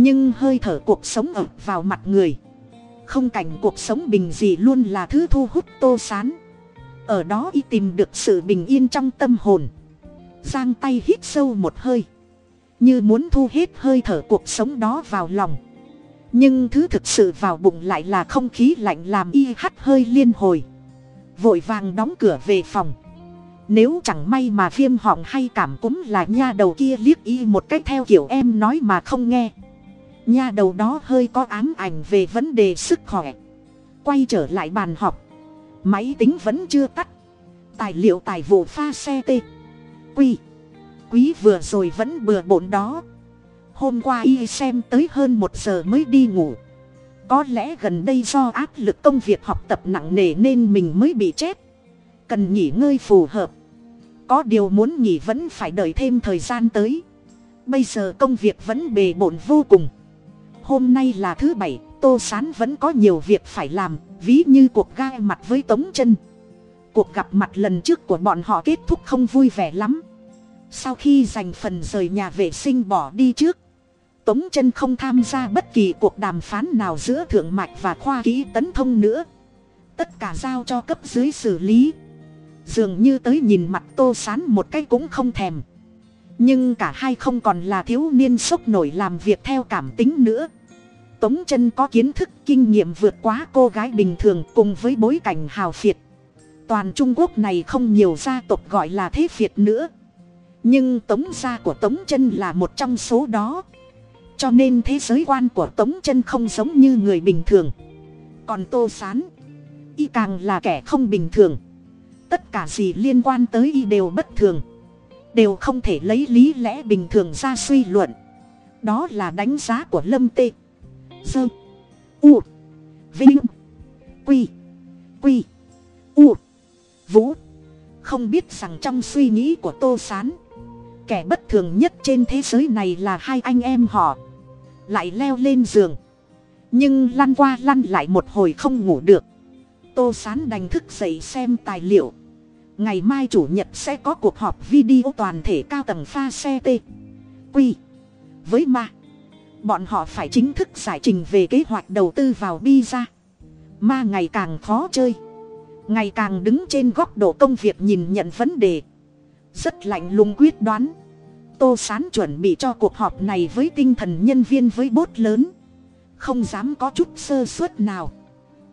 nhưng hơi thở cuộc sống ập vào mặt người. Không cảnh cuộc sống bình dị luôn là thứ thu hút tô sán. Ở đó y tìm được sự bình yên trong tâm hồn. Giang tay hít sâu một hơi. Như muốn thu hết hơi thở cuộc sống đó vào lòng. Nhưng thứ thực sự vào bụng lại là không khí lạnh làm y hắt hơi liên hồi. Vội vàng đóng cửa về phòng. Nếu chẳng may mà viêm họng hay cảm cúm là nha đầu kia liếc y một cách theo kiểu em nói mà không nghe nha đầu đó hơi có ám ảnh về vấn đề sức khỏe. Quay trở lại bàn học. Máy tính vẫn chưa tắt. Tài liệu tài vụ pha xe t quy. Quý vừa rồi vẫn bừa bộn đó. Hôm qua y xem tới hơn một giờ mới đi ngủ. Có lẽ gần đây do áp lực công việc học tập nặng nề nên mình mới bị chết. Cần nghỉ ngơi phù hợp. Có điều muốn nghỉ vẫn phải đợi thêm thời gian tới. Bây giờ công việc vẫn bề bộn vô cùng hôm nay là thứ bảy, tô sán vẫn có nhiều việc phải làm, ví như cuộc gai mặt với tống chân. Cuộc gặp mặt lần trước của bọn họ kết thúc không vui vẻ lắm. Sau khi dành phần rời nhà vệ sinh bỏ đi trước, tống chân không tham gia bất kỳ cuộc đàm phán nào giữa thượng mạch và khoa kỹ tấn thông nữa. Tất cả giao cho cấp dưới xử lý. Dường như tới nhìn mặt tô sán một cái cũng không thèm. Nhưng cả hai không còn là thiếu niên sốc nổi làm việc theo cảm tính nữa tống chân có kiến thức, kinh nghiệm vượt quá cô gái bình thường cùng với bối cảnh hào phiệt toàn trung quốc này không nhiều gia tộc gọi là thế phiệt nữa. Nhưng tống gia của tống chân là một trong số đó. Cho nên thế giới quan của tống chân không giống như người bình thường. Còn tô s á n y càng là kẻ không bình thường. Tất cả gì liên quan tới y đều bất thường. Đều không thể lấy lý lẽ bình thường ra suy luận. Đó là đánh giá của lâm tê dơ u. Vinh. Quy. Quy. U. Vũ. Không biết rằng trong suy nghĩ của tô s á n kẻ bất thường nhất trên thế giới này là hai anh em họ. Lại leo lên giường. Nhưng lăn qua lăn lại một hồi không ngủ được. Tô sán đành thức dậy xem tài liệu. Ngày mai chủ nhật sẽ có cuộc họp video toàn thể cao tầng pha xe t. Quy. Với ma bọn họ phải chính thức giải trình về kế hoạch đầu tư vào bi ma ngày càng khó chơi. Ngày càng đứng trên góc độ công việc nhìn nhận vấn đề. Rất lạnh lùng quyết đoán. Tô sán chuẩn bị cho cuộc họp này với tinh thần nhân viên với bốt lớn. Không dám có chút sơ suất nào.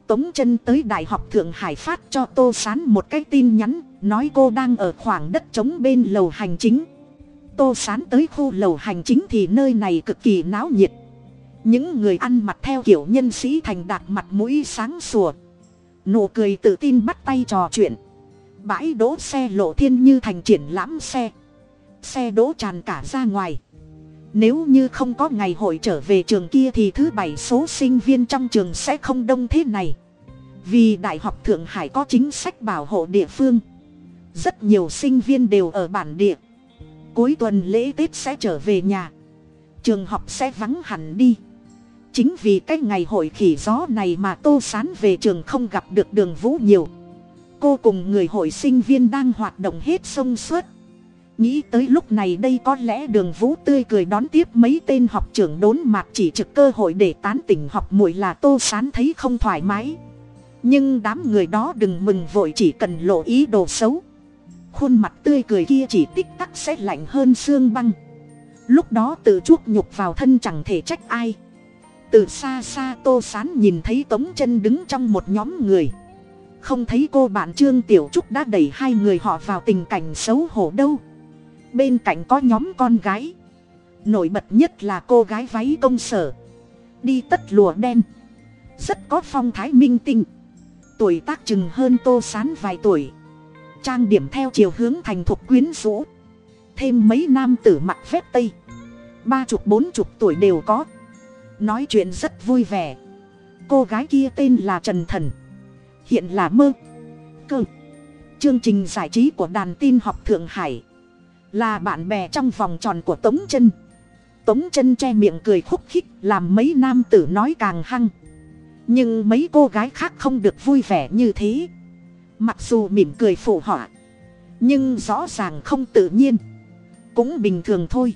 Tống chân tới đại học thượng hải phát cho tô sán một cái tin nhắn, nói cô đang ở khoảng đất trống bên lầu hành chính tô sán tới khu lầu hành chính thì nơi này cực kỳ náo nhiệt. Những người ăn mặc theo kiểu nhân sĩ thành đạt mặt mũi sáng sủa. Nụ cười tự tin bắt tay trò chuyện. Bãi đỗ xe lộ thiên như thành triển lãm xe. Xe đỗ tràn cả ra ngoài. Nếu như không có ngày hội trở về trường kia thì thứ bảy số sinh viên trong trường sẽ không đông thế này. Vì đại học thượng hải có chính sách bảo hộ địa phương. Rất nhiều sinh viên đều ở bản địa cuối tuần lễ tết sẽ trở về nhà. Trường học sẽ vắng hẳn đi. Chính vì cái ngày hội khỉ gió này mà tô sán về trường không gặp được đường vũ nhiều. Cô cùng người hội sinh viên đang hoạt động hết sông suốt. Nghĩ tới lúc này đây có lẽ đường vũ tươi cười đón tiếp mấy tên học trưởng đốn mạc chỉ trực cơ hội để tán tỉnh học muội là tô sán thấy không thoải mái. Nhưng đám người đó đừng mừng vội chỉ cần lộ ý đồ xấu khuôn mặt tươi cười kia chỉ tích tắc sẽ lạnh hơn xương băng. Lúc đó tự chuốc nhục vào thân chẳng thể trách ai. Từ xa xa tô sán nhìn thấy tống chân đứng trong một nhóm người. Không thấy cô bạn trương tiểu trúc đã đẩy hai người họ vào tình cảnh xấu hổ đâu. Bên cạnh có nhóm con gái. Nổi bật nhất là cô gái váy công sở. Đi tất lùa đen. Rất có phong thái minh tinh. Tuổi tác chừng hơn tô sán vài tuổi trang điểm theo chiều hướng thành thục quyến rũ. Thêm mấy nam tử mặc phép tây. Ba chục, bốn chục tuổi đều có. Nói chuyện rất vui vẻ. Cô gái kia tên là trần thần. Hiện là mơ. Cơ. Chương trình giải trí của đàn tin học thượng hải. Là bạn bè trong vòng tròn của tống chân. Tống chân che miệng cười khúc khích, làm mấy nam tử nói càng hăng. Nhưng mấy cô gái khác không được vui vẻ như thế mặc dù mỉm cười phụ họa, nhưng rõ ràng không tự nhiên. Cũng bình thường thôi.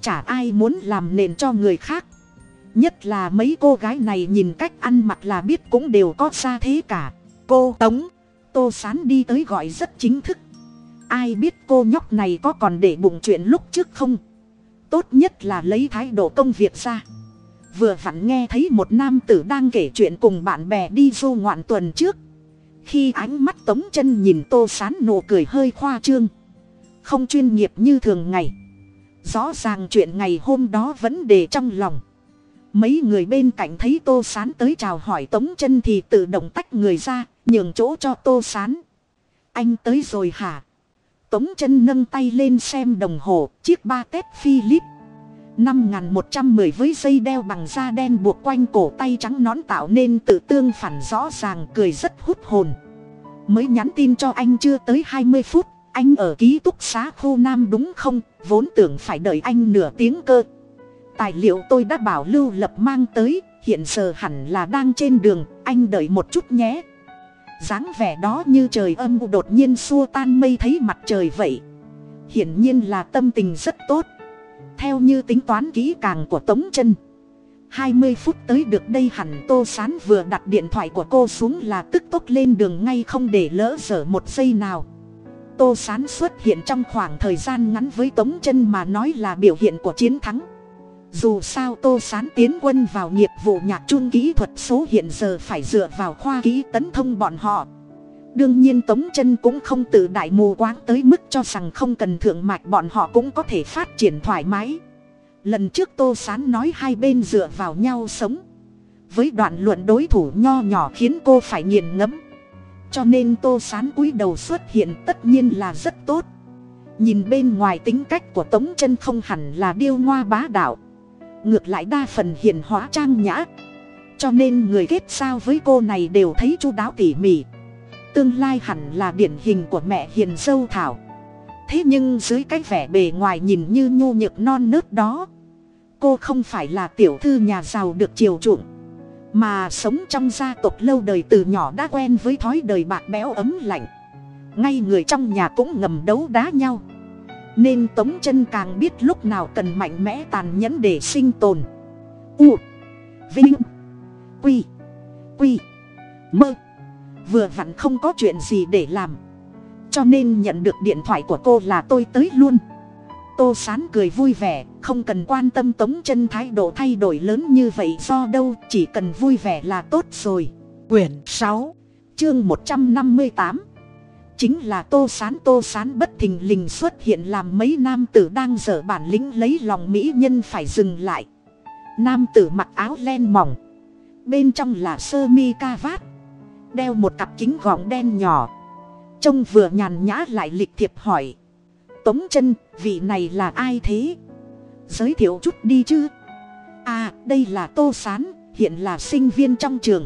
Chả ai muốn làm nền cho người khác. Nhất là mấy cô gái này nhìn cách ăn mặc là biết cũng đều có xa thế cả. Cô tống, tô sán đi tới gọi rất chính thức. Ai biết cô nhóc này có còn để bụng chuyện lúc trước không? Tốt nhất là lấy thái độ công việc ra. Vừa vặn nghe thấy một nam tử đang kể chuyện cùng bạn bè đi du ngoạn tuần trước khi ánh mắt tống chân nhìn tô sán nụ cười hơi khoa trương. Không chuyên nghiệp như thường ngày. Rõ ràng chuyện ngày hôm đó vẫn để trong lòng. Mấy người bên cạnh thấy tô sán tới chào hỏi tống chân thì tự động tách người ra, nhường chỗ cho tô sán. Anh tới rồi hả? Tống chân nâng tay lên xem đồng hồ, chiếc ba tép philip năm n một trăm mười với dây đeo bằng da đen buộc quanh cổ tay trắng nón tạo nên tự tương phản rõ ràng cười rất hút hồn. Mới nhắn tin cho anh chưa tới hai mươi phút, anh ở ký túc xá khu nam đúng không? Vốn tưởng phải đợi anh nửa tiếng cơ. Tài liệu tôi đã bảo lưu lập mang tới, hiện giờ hẳn là đang trên đường, anh đợi một chút nhé. Dáng vẻ đó như trời âm đột nhiên xua tan mây thấy mặt trời vậy. Hiển nhiên là tâm tình rất tốt theo như tính toán kỹ càng của tống chân, hai mươi phút tới được đây hẳn tô sán vừa đặt điện thoại của cô xuống là tức tốc lên đường ngay không để lỡ dở một giây nào. Tô sán xuất hiện trong khoảng thời gian ngắn với tống chân mà nói là biểu hiện của chiến thắng. Dù sao tô sán tiến quân vào nghiệp vụ nhạc chun kỹ thuật số hiện giờ phải dựa vào khoa kỹ tấn thông bọn họ đương nhiên tống chân cũng không tự đại mù quáng tới mức cho rằng không cần thượng mạch bọn họ cũng có thể phát triển thoải mái. Lần trước tô sán nói hai bên dựa vào nhau sống. Với đoạn luận đối thủ nho nhỏ khiến cô phải nghiền ngẫm. Cho nên tô sán cúi đầu xuất hiện tất nhiên là rất tốt. Nhìn bên ngoài tính cách của tống chân không hẳn là điêu ngoa bá đạo. Ngược lại đa phần hiền hóa trang nhã. Cho nên người kết giao với cô này đều thấy chu đáo tỉ mỉ tương lai hẳn là điển hình của mẹ hiền dâu thảo. Thế nhưng dưới cái vẻ bề ngoài nhìn như nhô nhược non nớt đó, cô không phải là tiểu thư nhà giàu được chiều chuộng, mà sống trong gia tộc lâu đời từ nhỏ đã quen với thói đời bạc béo ấm lạnh. Ngay người trong nhà cũng ngầm đấu đá nhau. Nên tống chân càng biết lúc nào cần mạnh mẽ tàn nhẫn để sinh tồn. U, vinh, quy quy, mơ vừa vặn không có chuyện gì để làm. Cho nên nhận được điện thoại của cô là tôi tới luôn. Tô sán cười vui vẻ, không cần quan tâm tống chân thái độ thay đổi lớn như vậy do đâu, chỉ cần vui vẻ là tốt rồi. Quyển sáu, chương một trăm năm mươi tám. Chính là tô sán tô sán bất thình lình xuất hiện làm mấy nam tử đang dở bản lĩnh lấy lòng mỹ nhân phải dừng lại. Nam tử mặc áo len mỏng, bên trong là sơ mi ca vát đeo một cặp kính gọng đen nhỏ. Trông vừa nhàn nhã lại lịch thiệp hỏi. Tống chân vị này là ai thế? Giới thiệu chút đi chứ. À đây là tô s á n hiện là sinh viên trong trường.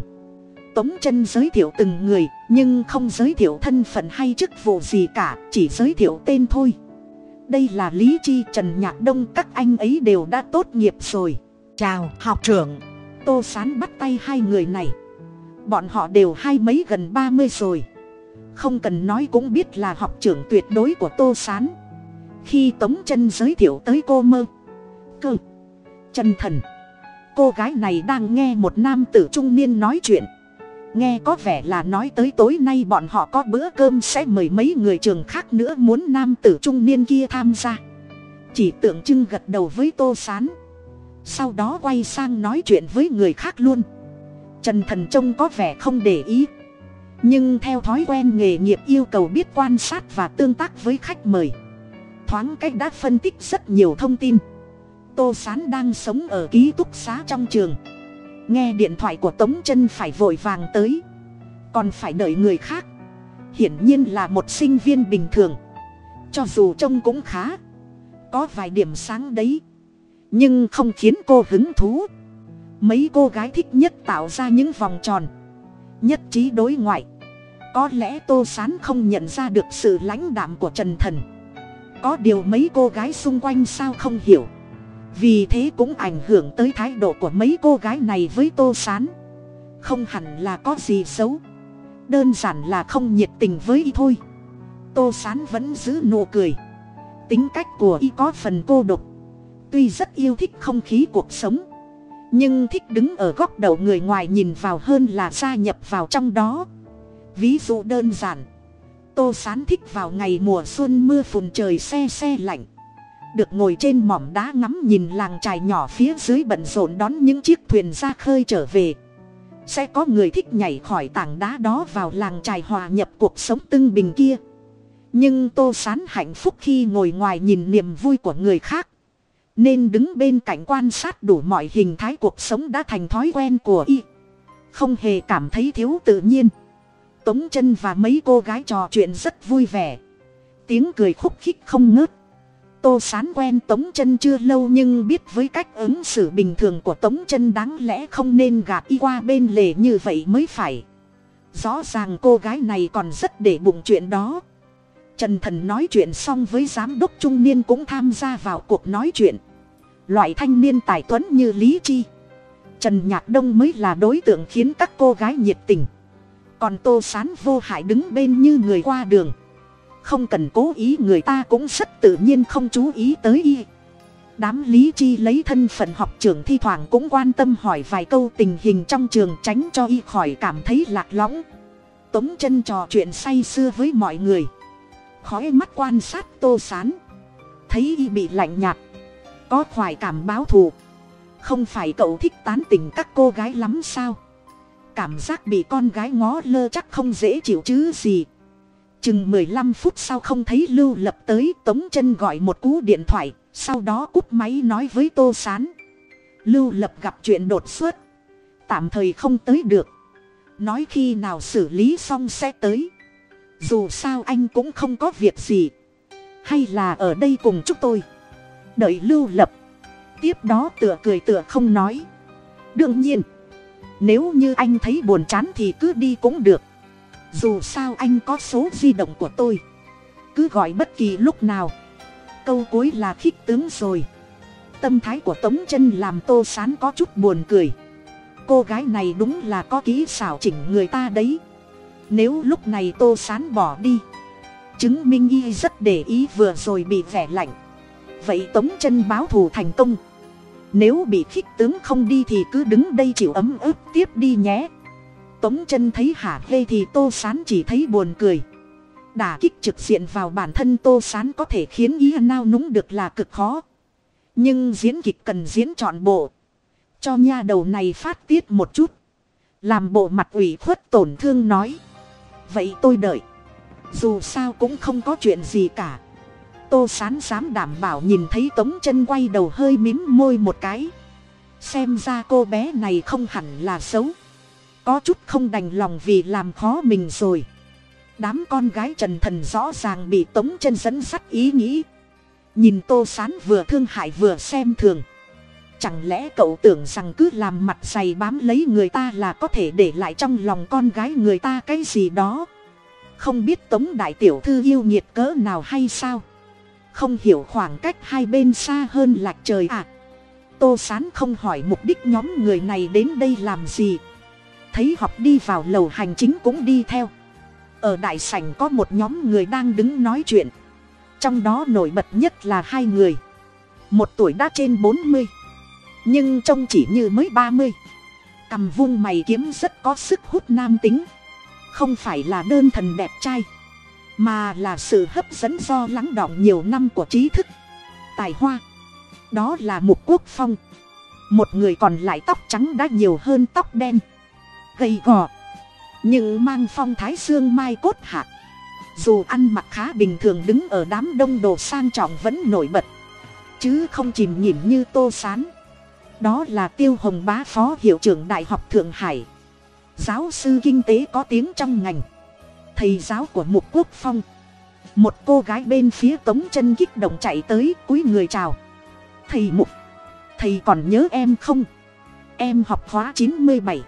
Tống chân giới thiệu từng người nhưng không giới thiệu thân phận hay chức vụ gì cả chỉ giới thiệu tên thôi. Đây là lý chi trần nhạc đông các anh ấy đều đã tốt nghiệp rồi. Chào học trưởng. Tô sán bắt tay hai người này bọn họ đều hai mấy gần ba mươi rồi. Không cần nói cũng biết là học trưởng tuyệt đối của tô sán. Khi tống chân giới thiệu tới cô mơ, cơ, chân thần, cô gái này đang nghe một nam tử trung niên nói chuyện. Nghe có vẻ là nói tới tối nay bọn họ có bữa cơm sẽ mời mấy người trường khác nữa muốn nam tử trung niên kia tham gia. Chỉ tượng trưng gật đầu với tô s á n sau đó quay sang nói chuyện với người khác luôn trần thần trông có vẻ không để ý. Nhưng theo thói quen nghề nghiệp yêu cầu biết quan sát và tương tác với khách mời. Thoáng cách đã phân tích rất nhiều thông tin. Tô sán đang sống ở ký túc xá trong trường. Nghe điện thoại của tống chân phải vội vàng tới. Còn phải đợi người khác. Hiển nhiên là một sinh viên bình thường. Cho dù trông cũng khá. Có vài điểm sáng đấy. Nhưng không khiến cô hứng thú mấy cô gái thích nhất tạo ra những vòng tròn. Nhất trí đối ngoại. Có lẽ tô sán không nhận ra được sự lãnh đạm của trần thần. Có điều mấy cô gái xung quanh sao không hiểu. Vì thế cũng ảnh hưởng tới thái độ của mấy cô gái này với tô s á n không hẳn là có gì xấu. Đơn giản là không nhiệt tình với y thôi. Tô s á n vẫn giữ nụ cười. Tính cách của y có phần cô độc. Tuy rất yêu thích không khí cuộc sống nhưng thích đứng ở góc đầu người ngoài nhìn vào hơn là gia nhập vào trong đó. Ví dụ đơn giản, tô s á n thích vào ngày mùa xuân mưa phùn trời xe xe lạnh. Được ngồi trên mỏm đá ngắm nhìn làng trài nhỏ phía dưới bận rộn đón những chiếc thuyền ra khơi trở về. Sẽ có người thích nhảy khỏi tảng đá đó vào làng trài hòa nhập cuộc sống tưng bình kia. Nhưng tô sán hạnh phúc khi ngồi ngoài nhìn niềm vui của người khác nên đứng bên cạnh quan sát đủ mọi hình thái cuộc sống đã thành thói quen của y. Không hề cảm thấy thiếu tự nhiên. Tống chân và mấy cô gái trò chuyện rất vui vẻ. Tiếng cười khúc khích không ngớt. Tô sán quen tống chân chưa lâu nhưng biết với cách ứng xử bình thường của tống chân đáng lẽ không nên gạt y qua bên lề như vậy mới phải. Rõ ràng cô gái này còn rất để bụng chuyện đó. Trần thần nói chuyện xong với giám đốc trung niên cũng tham gia vào cuộc nói chuyện loại thanh niên tài tuấn như lý chi. Trần nhạc đông mới là đối tượng khiến các cô gái nhiệt tình. Còn tô sán vô hại đứng bên như người qua đường. Không cần cố ý, người ta cũng rất tự nhiên không chú ý tới y. Đám lý chi lấy thân phận học trưởng thi thoảng cũng quan tâm hỏi vài câu tình hình trong trường tránh cho y khỏi cảm thấy lạc lõng. Tống chân trò chuyện say sưa với mọi người. Khói mắt quan sát tô sán. Thấy y bị lạnh nhạt có khoái cảm báo thù. Không phải cậu thích tán tỉnh các cô gái lắm sao? Cảm giác bị con gái ngó lơ chắc không dễ chịu chứ gì. Chừng mười lăm phút sau không thấy lưu lập tới, tống chân gọi một cú điện thoại, sau đó cúp máy nói với tô s á n lưu lập gặp chuyện đột xuất. Tạm thời không tới được. Nói khi nào xử lý xong sẽ tới. Dù sao anh cũng không có việc gì. Hay là ở đây cùng chúc tôi đợi lưu lập. Tiếp đó tựa cười tựa không nói. Đương nhiên, nếu như anh thấy buồn chán thì cứ đi cũng được. Dù sao anh có số di động của tôi. Cứ gọi bất kỳ lúc nào. Câu cuối là khích tướng rồi. Tâm thái của tống chân làm tô sán có chút buồn cười. Cô gái này đúng là có kỹ xảo chỉnh người ta đấy. Nếu lúc này tô sán bỏ đi, chứng minh y rất để ý vừa rồi bị vẻ lạnh vậy tống chân báo thù thành công. Nếu bị khích tướng không đi thì cứ đứng đây chịu ấm ức tiếp đi nhé. Tống chân thấy hả hê thì tô sán chỉ thấy buồn cười. Đả kích trực diện vào bản thân tô sán có thể khiến ý nao núng được là cực khó. Nhưng diễn kịch cần diễn trọn bộ. Cho nha đầu này phát tiết một chút. Làm bộ mặt ủy khuất tổn thương nói. Vậy tôi đợi. Dù sao cũng không có chuyện gì cả tô sán dám đảm bảo nhìn thấy tống chân quay đầu hơi mím môi một cái. Xem ra cô bé này không hẳn là xấu. Có chút không đành lòng vì làm khó mình rồi. Đám con gái trần thần rõ ràng bị tống chân dẫn sắt ý nghĩ. Nhìn tô sán vừa thương hại vừa xem thường. Chẳng lẽ cậu tưởng rằng cứ làm mặt dày bám lấy người ta là có thể để lại trong lòng con gái người ta cái gì đó? Không biết tống đại tiểu thư yêu nhiệt cỡ nào hay sao? Không hiểu khoảng cách hai bên xa hơn lạc trời à tô sán không hỏi mục đích nhóm người này đến đây làm gì. Thấy học đi vào lầu hành chính cũng đi theo. Ở đại sảnh có một nhóm người đang đứng nói chuyện. Trong đó nổi bật nhất là hai người. Một tuổi đã trên bốn mươi, nhưng trông chỉ như mới ba mươi. Cầm vung mày kiếm rất có sức hút nam tính. Không phải là đơn thần đẹp trai mà là sự hấp dẫn do lắng đọng nhiều năm của trí thức. Tài hoa. Đó là mục quốc phong. Một người còn lại tóc trắng đã nhiều hơn tóc đen. Gầy gò. Nhưng mang phong thái xương mai cốt hạt. dù ăn mặc khá bình thường đứng ở đám đông đồ sang trọng vẫn nổi bật. Chứ không chìm nhìm như tô sán. Đó là tiêu hồng bá phó hiệu trưởng đại học thượng hải. Giáo sư kinh tế có tiếng trong ngành thầy giáo của mục quốc phong. Một cô gái bên phía tống chân kích động chạy tới, cúi người chào. Thầy mục, thầy còn nhớ em không? Em học khóa chín mươi bảy.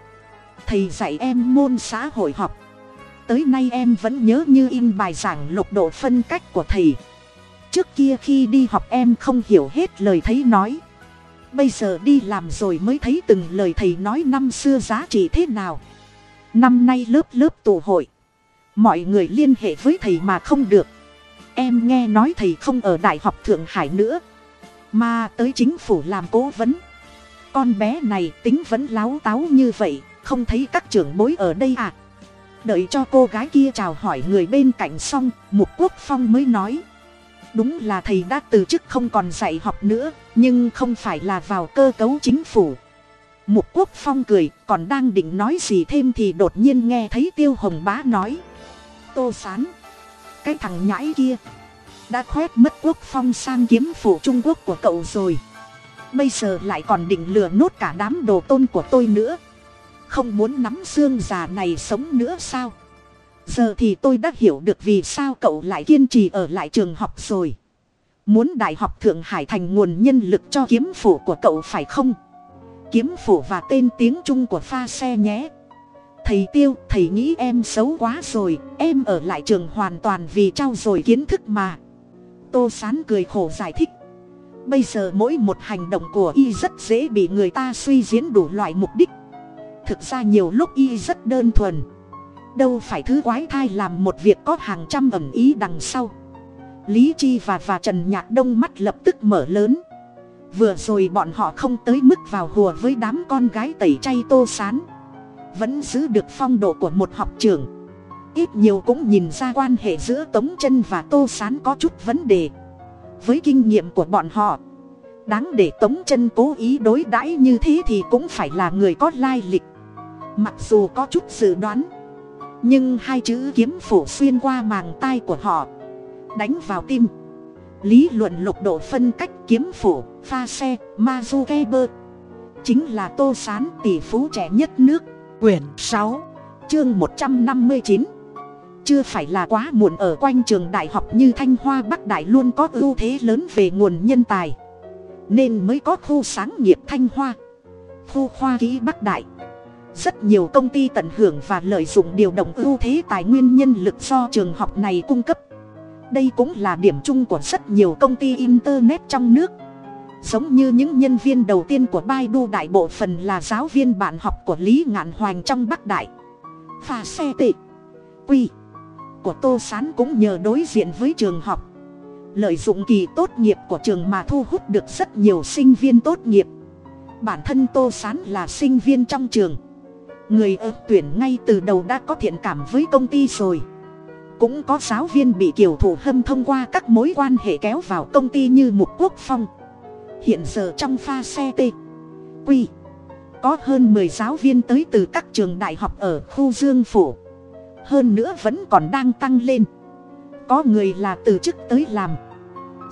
Thầy dạy em môn xã hội học. Tới nay em vẫn nhớ như in bài giảng lục độ phân cách của thầy. Trước kia khi đi học em không hiểu hết lời thấy nói. Bây giờ đi làm rồi mới thấy từng lời thầy nói năm xưa giá trị thế nào. Năm nay lớp lớp tụ hội mọi người liên hệ với thầy mà không được. Em nghe nói thầy không ở đại học thượng hải nữa. Mà tới chính phủ làm cố vấn. Con bé này tính vẫn láo táo như vậy, không thấy các trưởng bối ở đây à? Đợi cho cô gái kia chào hỏi người bên cạnh xong, mục quốc phong mới nói. Đúng là thầy đã từ chức không còn dạy học nữa, nhưng không phải là vào cơ cấu chính phủ. Mục quốc phong cười, còn đang định nói gì thêm thì đột nhiên nghe thấy tiêu hồng bá nói tô sán. Cái thằng nhãi kia đã khoét mất quốc phong sang kiếm phủ trung quốc của cậu rồi. Bây giờ lại còn định lừa nốt cả đám đồ tôn của tôi nữa. Không muốn nắm xương già này sống nữa sao? Giờ thì tôi đã hiểu được vì sao cậu lại kiên trì ở lại trường học rồi. Muốn đại học thượng hải thành nguồn nhân lực cho kiếm phủ của cậu phải không? Kiếm phủ và tên tiếng trung của pha xe nhé thầy tiêu, thầy nghĩ em xấu quá rồi, em ở lại trường hoàn toàn vì trao dồi kiến thức mà. Tô sán cười khổ giải thích. Bây giờ mỗi một hành động của y rất dễ bị người ta suy diễn đủ loại mục đích. Thực ra nhiều lúc y rất đơn thuần. Đâu phải thứ quái thai làm một việc có hàng trăm ẩn ý đằng sau. Lý chi và và trần nhạc đông mắt lập tức mở lớn. Vừa rồi bọn họ không tới mức vào hùa với đám con gái tẩy chay tô sán vẫn giữ được phong độ của một học trường. Ít nhiều cũng nhìn ra quan hệ giữa tống chân và tô sán có chút vấn đề. Với kinh nghiệm của bọn họ, đáng để tống chân cố ý đối đãi như thế thì cũng phải là người có lai lịch. Mặc dù có chút dự đoán, nhưng hai chữ kiếm phủ xuyên qua màng tai của họ, đánh vào tim. Lý luận lục độ phân cách kiếm phủ pha xe ma du ke bơ chính là tô sán tỷ phú trẻ nhất nước quyển sáu, chương một trăm năm mươi chín. Chưa phải là quá muộn ở quanh trường đại học như thanh hoa bắc đại luôn có ưu thế lớn về nguồn nhân tài. Nên mới có khu sáng nghiệp thanh hoa, khu khoa kỹ bắc đại. Rất nhiều công ty tận hưởng và lợi dụng điều động ưu thế tài nguyên nhân lực do trường học này cung cấp. Đây cũng là điểm chung của rất nhiều công ty internet trong nước giống như những nhân viên đầu tiên của baidu, đại bộ phần là giáo viên bạn học của lý ngạn hoành trong bắc đại. Pha xe tị, quy của tô s á n cũng nhờ đối diện với trường học. Lợi dụng kỳ tốt nghiệp của trường mà thu hút được rất nhiều sinh viên tốt nghiệp. Bản thân tô s á n là sinh viên trong trường. Người ơ tuyển ngay từ đầu đã có thiện cảm với công ty rồi. Cũng có giáo viên bị kiểu thủ hâm thông qua các mối quan hệ kéo vào công ty như mục quốc phong hiện giờ trong pha xe t. Quy có hơn mười giáo viên tới từ các trường đại học ở khu dương phủ. Hơn nữa vẫn còn đang tăng lên. Có người là từ chức tới làm.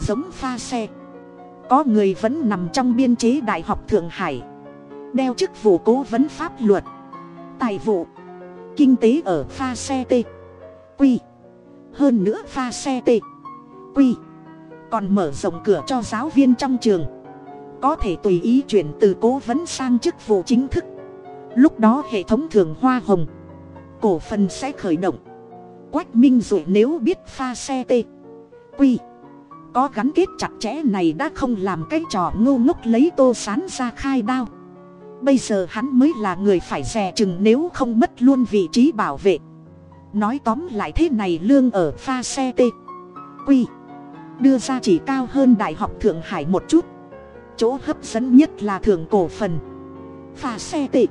Giống pha xe. Có người vẫn nằm trong biên chế đại học thượng hải. Đeo chức vụ cố vấn pháp luật. Tài vụ. Kinh tế ở pha xe t. Quy hơn nữa pha xe t. Quy còn mở rộng cửa cho giáo viên trong trường có thể tùy ý chuyển từ cố vấn sang chức vụ chính thức. Lúc đó hệ thống thường hoa hồng, cổ phần sẽ khởi động. Quách minh rồi nếu biết pha xe t quy, có gắn kết chặt chẽ này đã không làm cái trò ngô ngốc lấy tô sán ra khai đao. Bây giờ hắn mới là người phải dè chừng nếu không mất luôn vị trí bảo vệ. Nói tóm lại thế này lương ở pha xe t quy, đưa ra chỉ cao hơn đại học thượng hải một chút chỗ hấp dẫn nhất là thưởng cổ phần, pha xe tệ,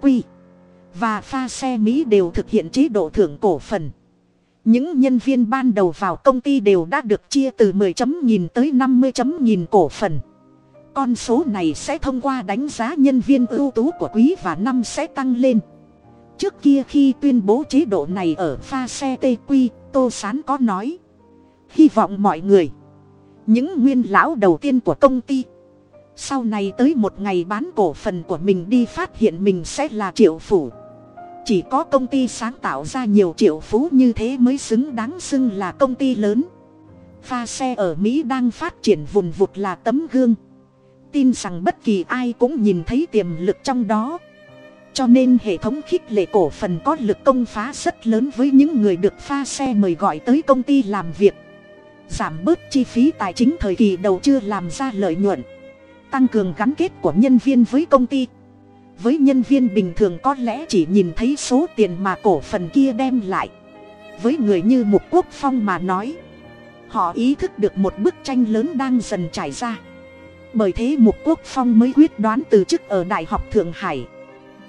quy và pha xe mỹ đều thực hiện chế độ thưởng cổ phần. Những nhân viên ban đầu vào công ty đều đã được chia từ 10 chấm nghìn tới 50 chấm nghìn cổ phần. Con số này sẽ thông qua đánh giá nhân viên ưu tú của quý và năm sẽ tăng lên. Trước kia khi tuyên bố chế độ này ở pha xe tq tô sán có nói, hy vọng mọi người, những nguyên lão đầu tiên của công ty sau này tới một ngày bán cổ phần của mình đi phát hiện mình sẽ là triệu phủ. Chỉ có công ty sáng tạo ra nhiều triệu phú như thế mới xứng đáng xưng là công ty lớn. Pha xe ở mỹ đang phát triển vùn vụt là tấm gương. Tin rằng bất kỳ ai cũng nhìn thấy tiềm lực trong đó. Cho nên hệ thống khích lệ cổ phần có lực công phá rất lớn với những người được pha xe mời gọi tới công ty làm việc. Giảm bớt chi phí tài chính thời kỳ đầu chưa làm ra lợi nhuận tăng cường gắn kết của nhân viên với công ty. Với nhân viên bình thường có lẽ chỉ nhìn thấy số tiền mà cổ phần kia đem lại. Với người như mục quốc phong mà nói, họ ý thức được một bức tranh lớn đang dần trải ra. Bởi thế mục quốc phong mới quyết đoán từ chức ở đại học thượng hải,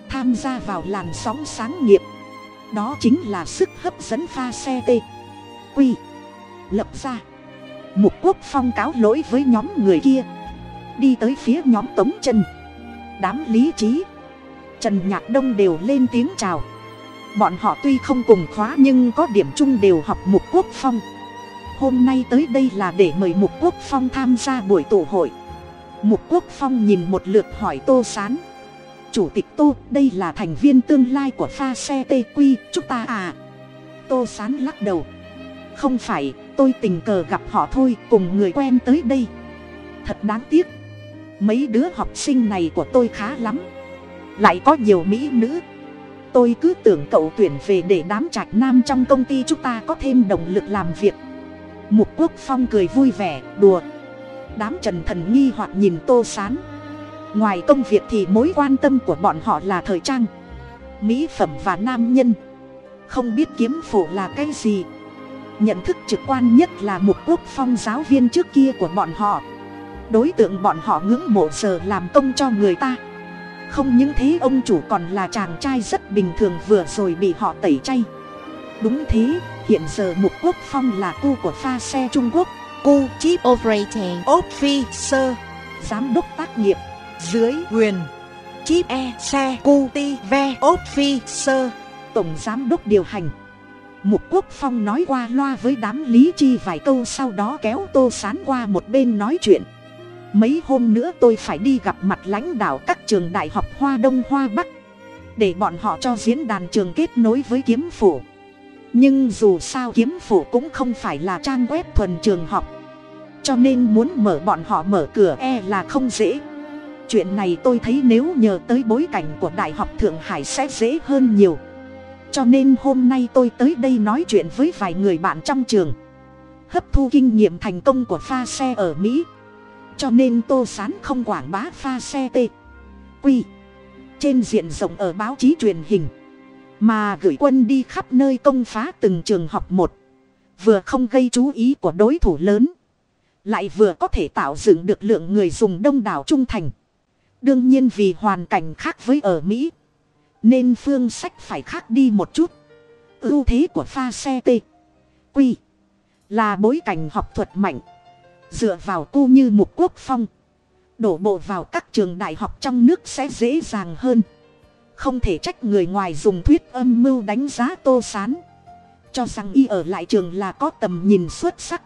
tham gia vào làn sóng sáng nghiệp. Đó chính là sức hấp dẫn pha xe t quy lập ra, mục quốc phong cáo lỗi với nhóm người kia đi tới phía nhóm tống chân đám lý trí, trần nhạc đông đều lên tiếng chào. Bọn họ tuy không cùng khóa nhưng có điểm chung đều học mục quốc phong. Hôm nay tới đây là để mời mục quốc phong tham gia buổi tụ hội. Mục quốc phong nhìn một lượt hỏi tô s á n chủ tịch tô, đây là thành viên tương lai của pha xe tq chúng ta à? Tô s á n lắc đầu. Không phải, tôi tình cờ gặp họ thôi, cùng người quen tới đây. Thật đáng tiếc mấy đứa học sinh này của tôi khá lắm. Lại có nhiều mỹ nữ. Tôi cứ tưởng cậu tuyển về để đám trạch nam trong công ty chúng ta có thêm động lực làm việc. Mục quốc phong cười vui vẻ, đùa. Đám trần thần nghi hoặc nhìn tô sán. Ngoài công việc thì mối quan tâm của bọn họ là thời trang, mỹ phẩm và nam nhân. Không biết kiếm phổ là cái gì. Nhận thức trực quan nhất là mục quốc phong giáo viên trước kia của bọn họ đối tượng bọn họ ngưỡng mộ giờ làm công cho người ta. Không những thế ông chủ còn là chàng trai rất bình thường vừa rồi bị họ tẩy chay. Đúng thế hiện giờ mục quốc phong là cu của pha xe trung quốc. Cu chief operating officer giám đốc tác nghiệp dưới quyền chief e xe cu ti ve officer. Tổng giám đốc điều hành. Mục quốc phong nói qua loa với đám lý chi vài câu sau đó kéo tô sán qua một bên nói chuyện mấy hôm nữa tôi phải đi gặp mặt lãnh đạo các trường đại học hoa đông hoa bắc, để bọn họ cho diễn đàn trường kết nối với kiếm phủ. Nhưng dù sao kiếm phủ cũng không phải là trang web thuần trường học, cho nên muốn mở bọn họ mở cửa e là không dễ. Chuyện này tôi thấy nếu nhờ tới bối cảnh của đại học thượng hải sẽ dễ hơn nhiều. Cho nên hôm nay tôi tới đây nói chuyện với vài người bạn trong trường, hấp thu kinh nghiệm thành công của pha xe ở mỹ cho nên tô sán không quảng bá pha xe t quy. Trên diện rộng ở báo chí truyền hình. Mà gửi quân đi khắp nơi công phá từng trường học một. Vừa không gây chú ý của đối thủ lớn. Lại vừa có thể tạo dựng được lượng người dùng đông đảo trung thành. Đương nhiên vì hoàn cảnh khác với ở mỹ. Nên phương sách phải khác đi một chút. Ưu thế của pha xe t quy. Là bối cảnh học thuật mạnh dựa vào cu như một quốc phong. Đổ bộ vào các trường đại học trong nước sẽ dễ dàng hơn. Không thể trách người ngoài dùng thuyết âm mưu đánh giá tô sán. Cho rằng y ở lại trường là có tầm nhìn xuất sắc.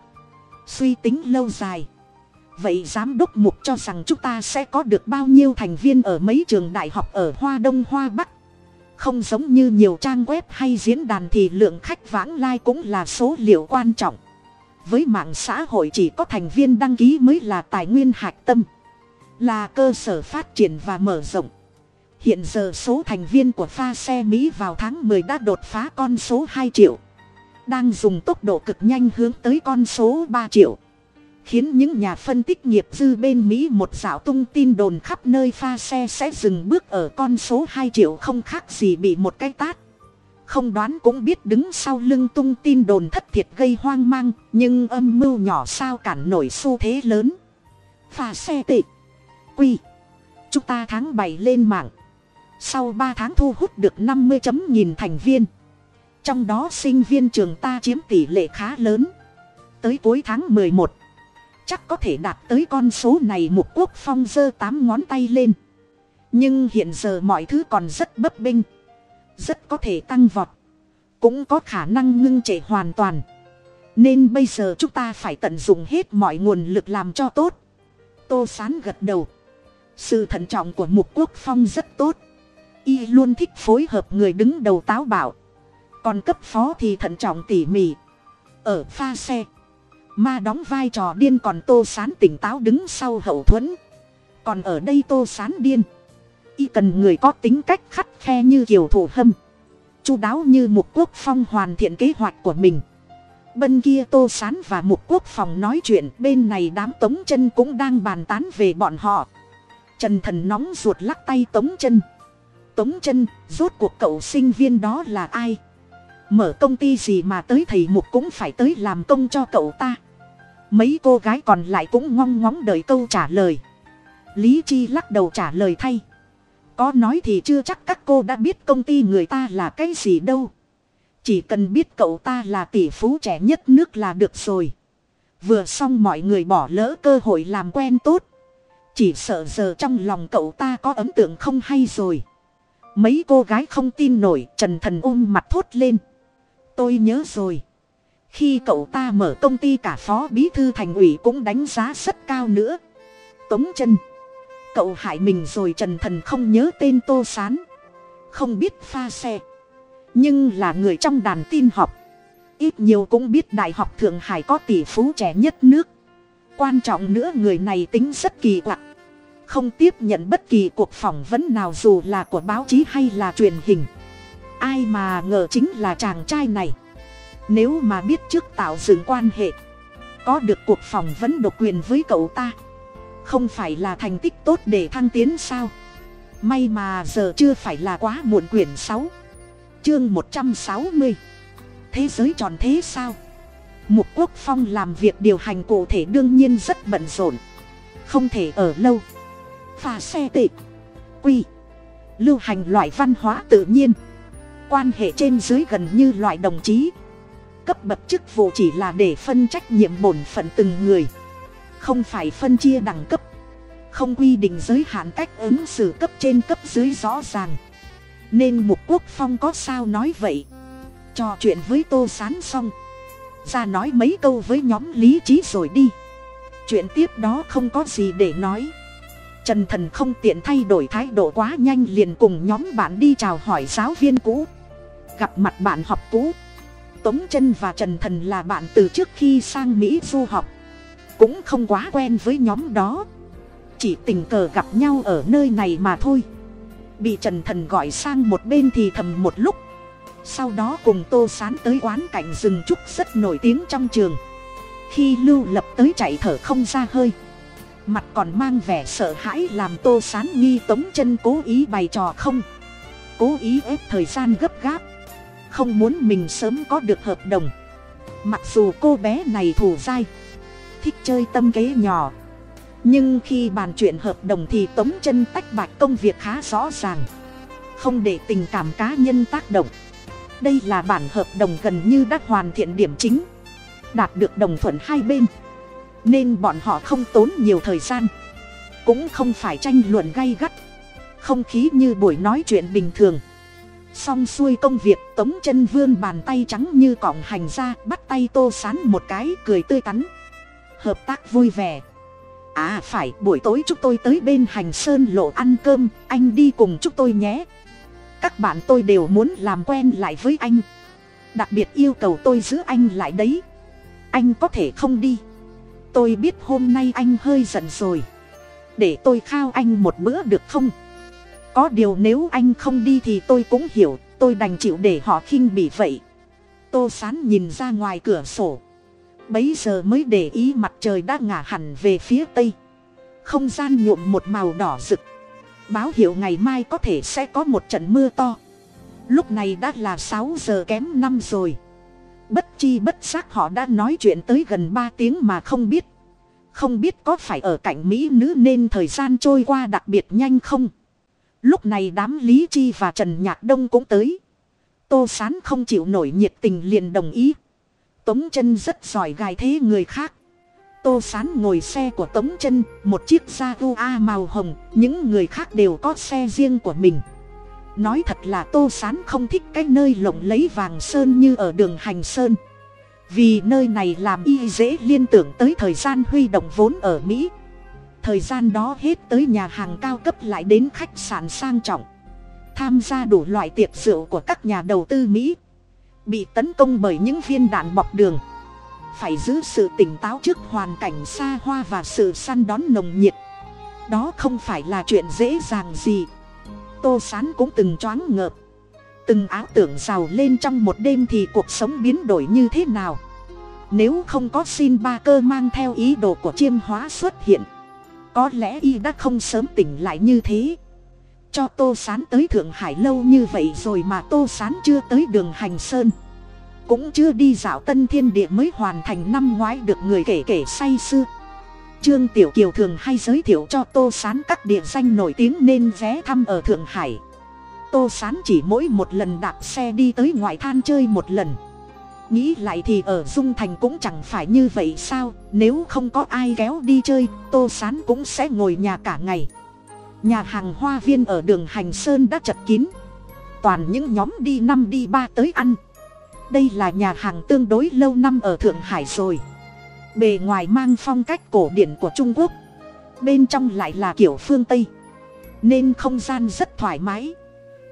Suy tính lâu dài. Vậy giám đốc mục cho rằng chúng ta sẽ có được bao nhiêu thành viên ở mấy trường đại học ở hoa đông, hoa bắc? Không giống như nhiều trang web hay diễn đàn thì lượng khách vãng lai cũng là số liệu quan trọng với mạng xã hội chỉ có thành viên đăng ký mới là tài nguyên hạch tâm, là cơ sở phát triển và mở rộng. Hiện giờ số thành viên của pha xe mỹ vào tháng 10 đã đột phá con số 2 triệu, đang dùng tốc độ cực nhanh hướng tới con số 3 triệu, khiến những nhà phân tích nghiệp dư bên mỹ một dạo tung tin đồn khắp nơi pha xe sẽ dừng bước ở con số 2 triệu không khác gì bị một cái tát không đoán cũng biết đứng sau lưng tung tin đồn thất thiệt gây hoang mang, nhưng âm mưu nhỏ sao cản nổi xu thế lớn. Pha xe tị. Quy. Chúng ta tháng bảy lên mạng. Sau ba tháng thu hút được năm mươi chấm nghìn thành viên. Trong đó sinh viên trường ta chiếm tỷ lệ khá lớn. Tới cuối tháng mười một, chắc có thể đạt tới con số này mục quốc phong giơ tám ngón tay lên. Nhưng hiện giờ mọi thứ còn rất bấp bênh rất có thể tăng vọt, cũng có khả năng ngưng trệ hoàn toàn. Nên bây giờ chúng ta phải tận dụng hết mọi nguồn lực làm cho tốt. Tô sán gật đầu. Sự thận trọng của mục quốc phong rất tốt. Y luôn thích phối hợp người đứng đầu táo bảo còn cấp phó thì thận trọng tỉ mỉ. Ở pha xe, ma đóng vai trò điên còn tô sán tỉnh táo đứng sau hậu thuẫn. Còn ở đây tô sán điên y cần người có tính cách khắt khe như kiều thủ hâm. Chu đáo như mục quốc phong hoàn thiện kế hoạch của mình. Bên kia tô sán và mục quốc phòng nói chuyện, bên này đám tống chân cũng đang bàn tán về bọn họ. Trần thần nóng ruột lắc tay tống chân. Tống chân, rốt cuộc cậu sinh viên đó là ai? Mở công ty gì mà tới thầy mục cũng phải tới làm công cho cậu ta. Mấy cô gái còn lại cũng ngong ngóng đợi câu trả lời. Lý chi lắc đầu trả lời thay có nói thì chưa chắc các cô đã biết công ty người ta là cái gì đâu. Chỉ cần biết cậu ta là tỷ phú trẻ nhất nước là được rồi. Vừa xong mọi người bỏ lỡ cơ hội làm quen tốt. Chỉ sợ giờ trong lòng cậu ta có ấn tượng không hay rồi. Mấy cô gái không tin nổi, trần thần ôm mặt thốt lên. Tôi nhớ rồi. Khi cậu ta mở công ty cả phó bí thư thành ủy cũng đánh giá rất cao nữa. Tống chân cậu hại mình rồi trần thần không nhớ tên tô s á n không biết pha xe. Nhưng là người trong đàn tin học. Ít nhiều cũng biết đại học thượng hải có tỷ phú trẻ nhất nước. Quan trọng nữa người này tính rất kỳ quặc. Không tiếp nhận bất kỳ cuộc phỏng vấn nào dù là của báo chí hay là truyền hình. Ai mà ngờ chính là chàng trai này. Nếu mà biết trước tạo dựng quan hệ, có được cuộc phỏng vấn độc quyền với cậu ta không phải là thành tích tốt để thăng tiến sao? May mà giờ chưa phải là quá muộn quyển sáu. Chương một trăm sáu mươi. Thế giới tròn thế sao? Mục quốc phong làm việc điều hành cụ thể đương nhiên rất bận rộn. Không thể ở lâu. Pha xe tệ quy. Lưu hành loại văn hóa tự nhiên. Quan hệ trên dưới gần như loại đồng chí. Cấp bậc chức vụ chỉ là để phân trách nhiệm bổn phận từng người không phải phân chia đẳng cấp, không quy định giới hạn cách ứng xử cấp trên cấp dưới rõ ràng. Nên mục quốc phong có sao nói vậy? Trò chuyện với tô sán xong, ra nói mấy câu với nhóm lý trí rồi đi. Chuyện tiếp đó không có gì để nói. Trần thần không tiện thay đổi thái độ quá nhanh liền cùng nhóm bạn đi chào hỏi giáo viên cũ. Gặp mặt bạn học cũ. Tống chân và trần thần là bạn từ trước khi sang mỹ du học cũng không quá quen với nhóm đó. Chỉ tình cờ gặp nhau ở nơi này mà thôi. Bị trần thần gọi sang một bên thì thầm một lúc. Sau đó cùng tô sán tới quán cảnh rừng trúc rất nổi tiếng trong trường. Khi lưu lập tới chạy thở không ra hơi. Mặt còn mang vẻ sợ hãi làm tô sán nghi tống chân cố ý bày trò không. Cố ý ép thời gian gấp gáp. Không muốn mình sớm có được hợp đồng. Mặc dù cô bé này thù dai thích chơi tâm kế nhỏ. Nhưng khi bàn chuyện hợp đồng thì tống chân tách bạch công việc khá rõ ràng. Không để tình cảm cá nhân tác động. Đây là bản hợp đồng gần như đã hoàn thiện điểm chính. Đạt được đồng thuận hai bên. Nên bọn họ không tốn nhiều thời gian. Cũng không phải tranh luận gay gắt. Không khí như buổi nói chuyện bình thường. Xong xuôi công việc, tống chân vươn bàn tay trắng như cọng hành ra, bắt tay tô sán một cái, cười tươi tắn hợp tác vui vẻ. À phải, buổi tối chúng tôi tới bên hành sơn lộ ăn cơm, anh đi cùng chúng tôi nhé. Các bạn tôi đều muốn làm quen lại với anh. Đặc biệt yêu cầu tôi giữ anh lại đấy. Anh có thể không đi? Tôi biết hôm nay anh hơi giận rồi. Để tôi khao anh một bữa được không? Có điều nếu anh không đi thì tôi cũng hiểu, tôi đành chịu để họ khinh bỉ vậy. Tô sán nhìn ra ngoài cửa sổ bấy giờ mới để ý mặt trời đã ngả hẳn về phía tây. Không gian nhuộm một màu đỏ rực. Báo hiệu ngày mai có thể sẽ có một trận mưa to. Lúc này đã là sáu giờ kém năm rồi. Bất chi bất giác họ đã nói chuyện tới gần ba tiếng mà không biết. Không biết có phải ở cạnh mỹ nữ nên thời gian trôi qua đặc biệt nhanh không. Lúc này đám lý chi và trần nhạc đông cũng tới. Tô sán không chịu nổi nhiệt tình liền đồng ý tống chân rất giỏi gài thế người khác. Tô sán ngồi xe của tống chân, một chiếc da u a màu hồng, những người khác đều có xe riêng của mình. Nói thật là tô sán không thích cái nơi lộng lấy vàng sơn như ở đường hành sơn. Vì nơi này làm y dễ liên tưởng tới thời gian huy động vốn ở mỹ. Thời gian đó hết tới nhà hàng cao cấp lại đến khách sạn sang trọng. Tham gia đủ loại tiệc rượu của các nhà đầu tư mỹ bị tấn công bởi những viên đạn bọc đường. Phải giữ sự tỉnh táo trước hoàn cảnh xa hoa và sự săn đón nồng nhiệt. Đó không phải là chuyện dễ dàng gì. Tô sán cũng từng choáng ngợp. Từng ảo tưởng giàu lên trong một đêm thì cuộc sống biến đổi như thế nào? Nếu không có xin ba cơ mang theo ý đồ của chiêm hóa xuất hiện, có lẽ y đã không sớm tỉnh lại như thế cho tô sán tới thượng hải lâu như vậy rồi mà tô sán chưa tới đường hành sơn. Cũng chưa đi dạo tân thiên địa mới hoàn thành năm ngoái được người kể kể say sưa. Trương tiểu kiều thường hay giới thiệu cho tô sán các địa danh nổi tiếng nên ghé thăm ở thượng hải. Tô sán chỉ mỗi một lần đạp xe đi tới ngoại than chơi một lần. Nghĩ lại thì ở dung thành cũng chẳng phải như vậy sao, nếu không có ai kéo đi chơi, tô sán cũng sẽ ngồi nhà cả ngày nhà hàng hoa viên ở đường hành sơn đã chật kín. Toàn những nhóm đi năm đi ba tới ăn. Đây là nhà hàng tương đối lâu năm ở thượng hải rồi. Bề ngoài mang phong cách cổ điển của trung quốc. Bên trong lại là kiểu phương tây. Nên không gian rất thoải mái.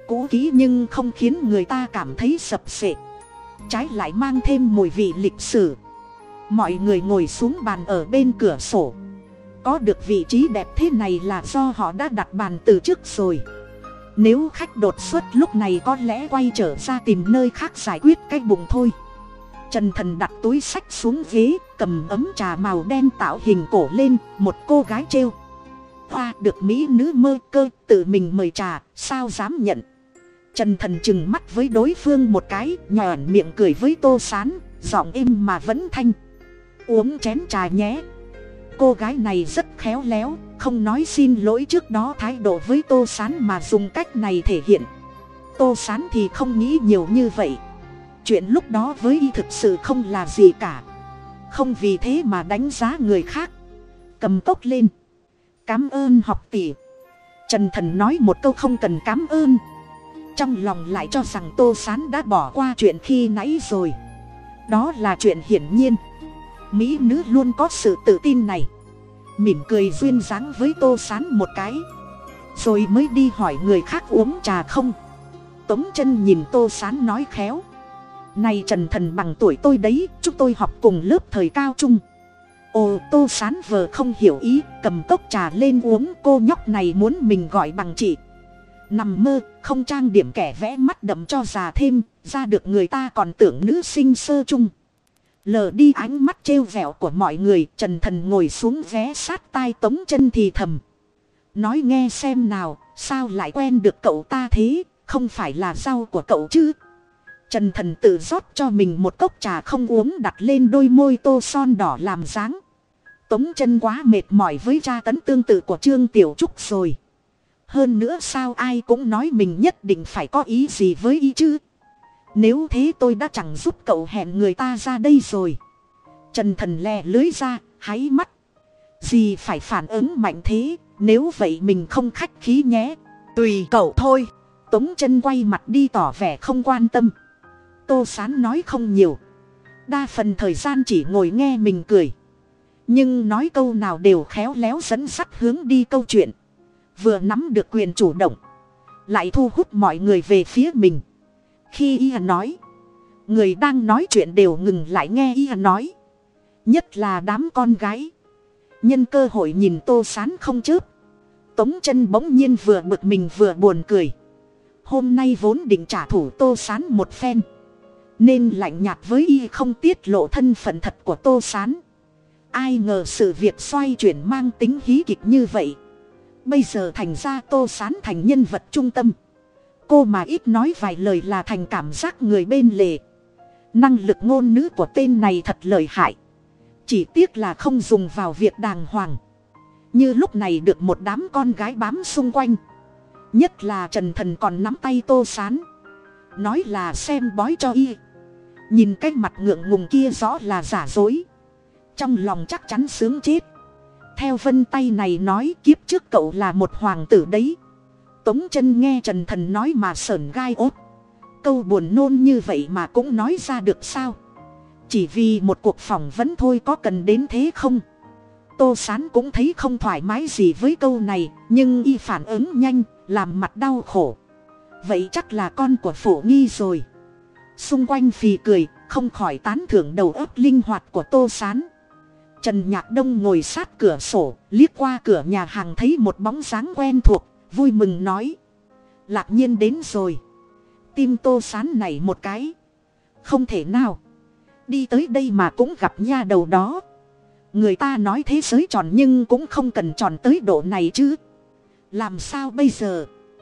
Cũ kỹ nhưng không khiến người ta cảm thấy sập sệ. Trái lại mang thêm mùi vị lịch sử. Mọi người ngồi xuống bàn ở bên cửa sổ có được vị trí đẹp thế này là do họ đã đặt bàn từ trước rồi. Nếu khách đột xuất lúc này có lẽ quay trở ra tìm nơi khác giải quyết cái bụng thôi. Trần thần đặt túi sách xuống ghế, cầm ấm trà màu đen tạo hình cổ lên, một cô gái trêu. Hoa được mỹ nữ mơ cơ, tự mình mời trà, sao dám nhận? Trần thần chừng mắt với đối phương một cái nhòn miệng cười với tô sán, giọng êm mà vẫn thanh. Uống chén trà nhé cô gái này rất khéo léo, không nói xin lỗi trước đó thái độ với tô sán mà dùng cách này thể hiện. Tô sán thì không nghĩ nhiều như vậy. Chuyện lúc đó với y thực sự không là gì cả. Không vì thế mà đánh giá người khác. Cầm cốc lên. Cám ơn học tỷ. Trần thần nói một câu không cần cám ơn. Trong lòng lại cho rằng tô sán đã bỏ qua chuyện khi nãy rồi. Đó là chuyện hiển nhiên mỹ nữ luôn có sự tự tin này. Mỉm cười duyên dáng với tô sán một cái. Rồi mới đi hỏi người khác uống trà không. Tống chân nhìn tô sán nói khéo. Nay trần thần bằng tuổi tôi đấy, chúng tôi học cùng lớp thời cao trung. Ồ, tô sán vờ không hiểu ý, cầm cốc trà lên uống, cô nhóc này muốn mình gọi bằng chị. Nằm mơ, không trang điểm kẻ vẽ mắt đậm cho già thêm, ra được người ta còn tưởng nữ sinh sơ chung lờ đi ánh mắt trêu vẹo của mọi người, trần thần ngồi xuống vé sát tai tống chân thì thầm. Nói nghe xem nào, sao lại quen được cậu ta thế, không phải là rau của cậu chứ? Trần thần tự rót cho mình một cốc trà không uống đặt lên đôi môi tô son đỏ làm dáng. Tống chân quá mệt mỏi với tra tấn tương tự của trương tiểu trúc rồi. Hơn nữa sao ai cũng nói mình nhất định phải có ý gì với ý chứ? Nếu thế tôi đã chẳng giúp cậu hẹn người ta ra đây rồi. Trần thần lè lưới ra, háy mắt. Gì phải phản ứng mạnh thế, nếu vậy mình không khách khí nhé. Tùy cậu thôi. Tống chân quay mặt đi tỏ vẻ không quan tâm. Tô sán nói không nhiều. Đa phần thời gian chỉ ngồi nghe mình cười. Nhưng nói câu nào đều khéo léo dẫn sắt hướng đi câu chuyện. Vừa nắm được quyền chủ động, lại thu hút mọi người về phía mình khi y nói. Người đang nói chuyện đều ngừng lại nghe y nói. Nhất là đám con gái. Nhân cơ hội nhìn tô sán không chớp. Tống chân bỗng nhiên vừa bực mình vừa buồn cười. Hôm nay vốn định trả thủ tô sán một phen. Nên lạnh nhạt với y không tiết lộ thân phận thật của tô sán. Ai ngờ sự việc xoay chuyển mang tính hí kịch như vậy. Bây giờ thành ra tô sán thành nhân vật trung tâm cô mà ít nói vài lời là thành cảm giác người bên lề. Năng lực ngôn ngữ của tên này thật lợi hại. Chỉ tiếc là không dùng vào việc đàng hoàng. Như lúc này được một đám con gái bám xung quanh. Nhất là trần thần còn nắm tay tô sán. Nói là xem bói cho y. Nhìn cái mặt ngượng ngùng kia rõ là giả dối. Trong lòng chắc chắn sướng chết. Theo vân tay này nói kiếp trước cậu là một hoàng tử đấy tống chân nghe trần thần nói mà sởn gai ốt câu buồn nôn như vậy mà cũng nói ra được sao? Chỉ vì một cuộc phỏng vấn thôi có cần đến thế không? Tô sán cũng thấy không thoải mái gì với câu này, nhưng y phản ứng nhanh, làm mặt đau khổ. Vậy chắc là con của phổ nghi rồi. Xung quanh phì cười, không khỏi tán thưởng đầu óc linh hoạt của tô sán. Trần nhạc đông ngồi sát cửa sổ, liếc qua cửa nhà hàng thấy một bóng dáng quen thuộc vui mừng nói. Lạc nhiên đến rồi. Tim tô sán này một cái. Không thể nào. Đi tới đây mà cũng gặp nha đầu đó. Người ta nói thế giới tròn nhưng cũng không cần tròn tới độ này chứ. Làm sao bây giờ?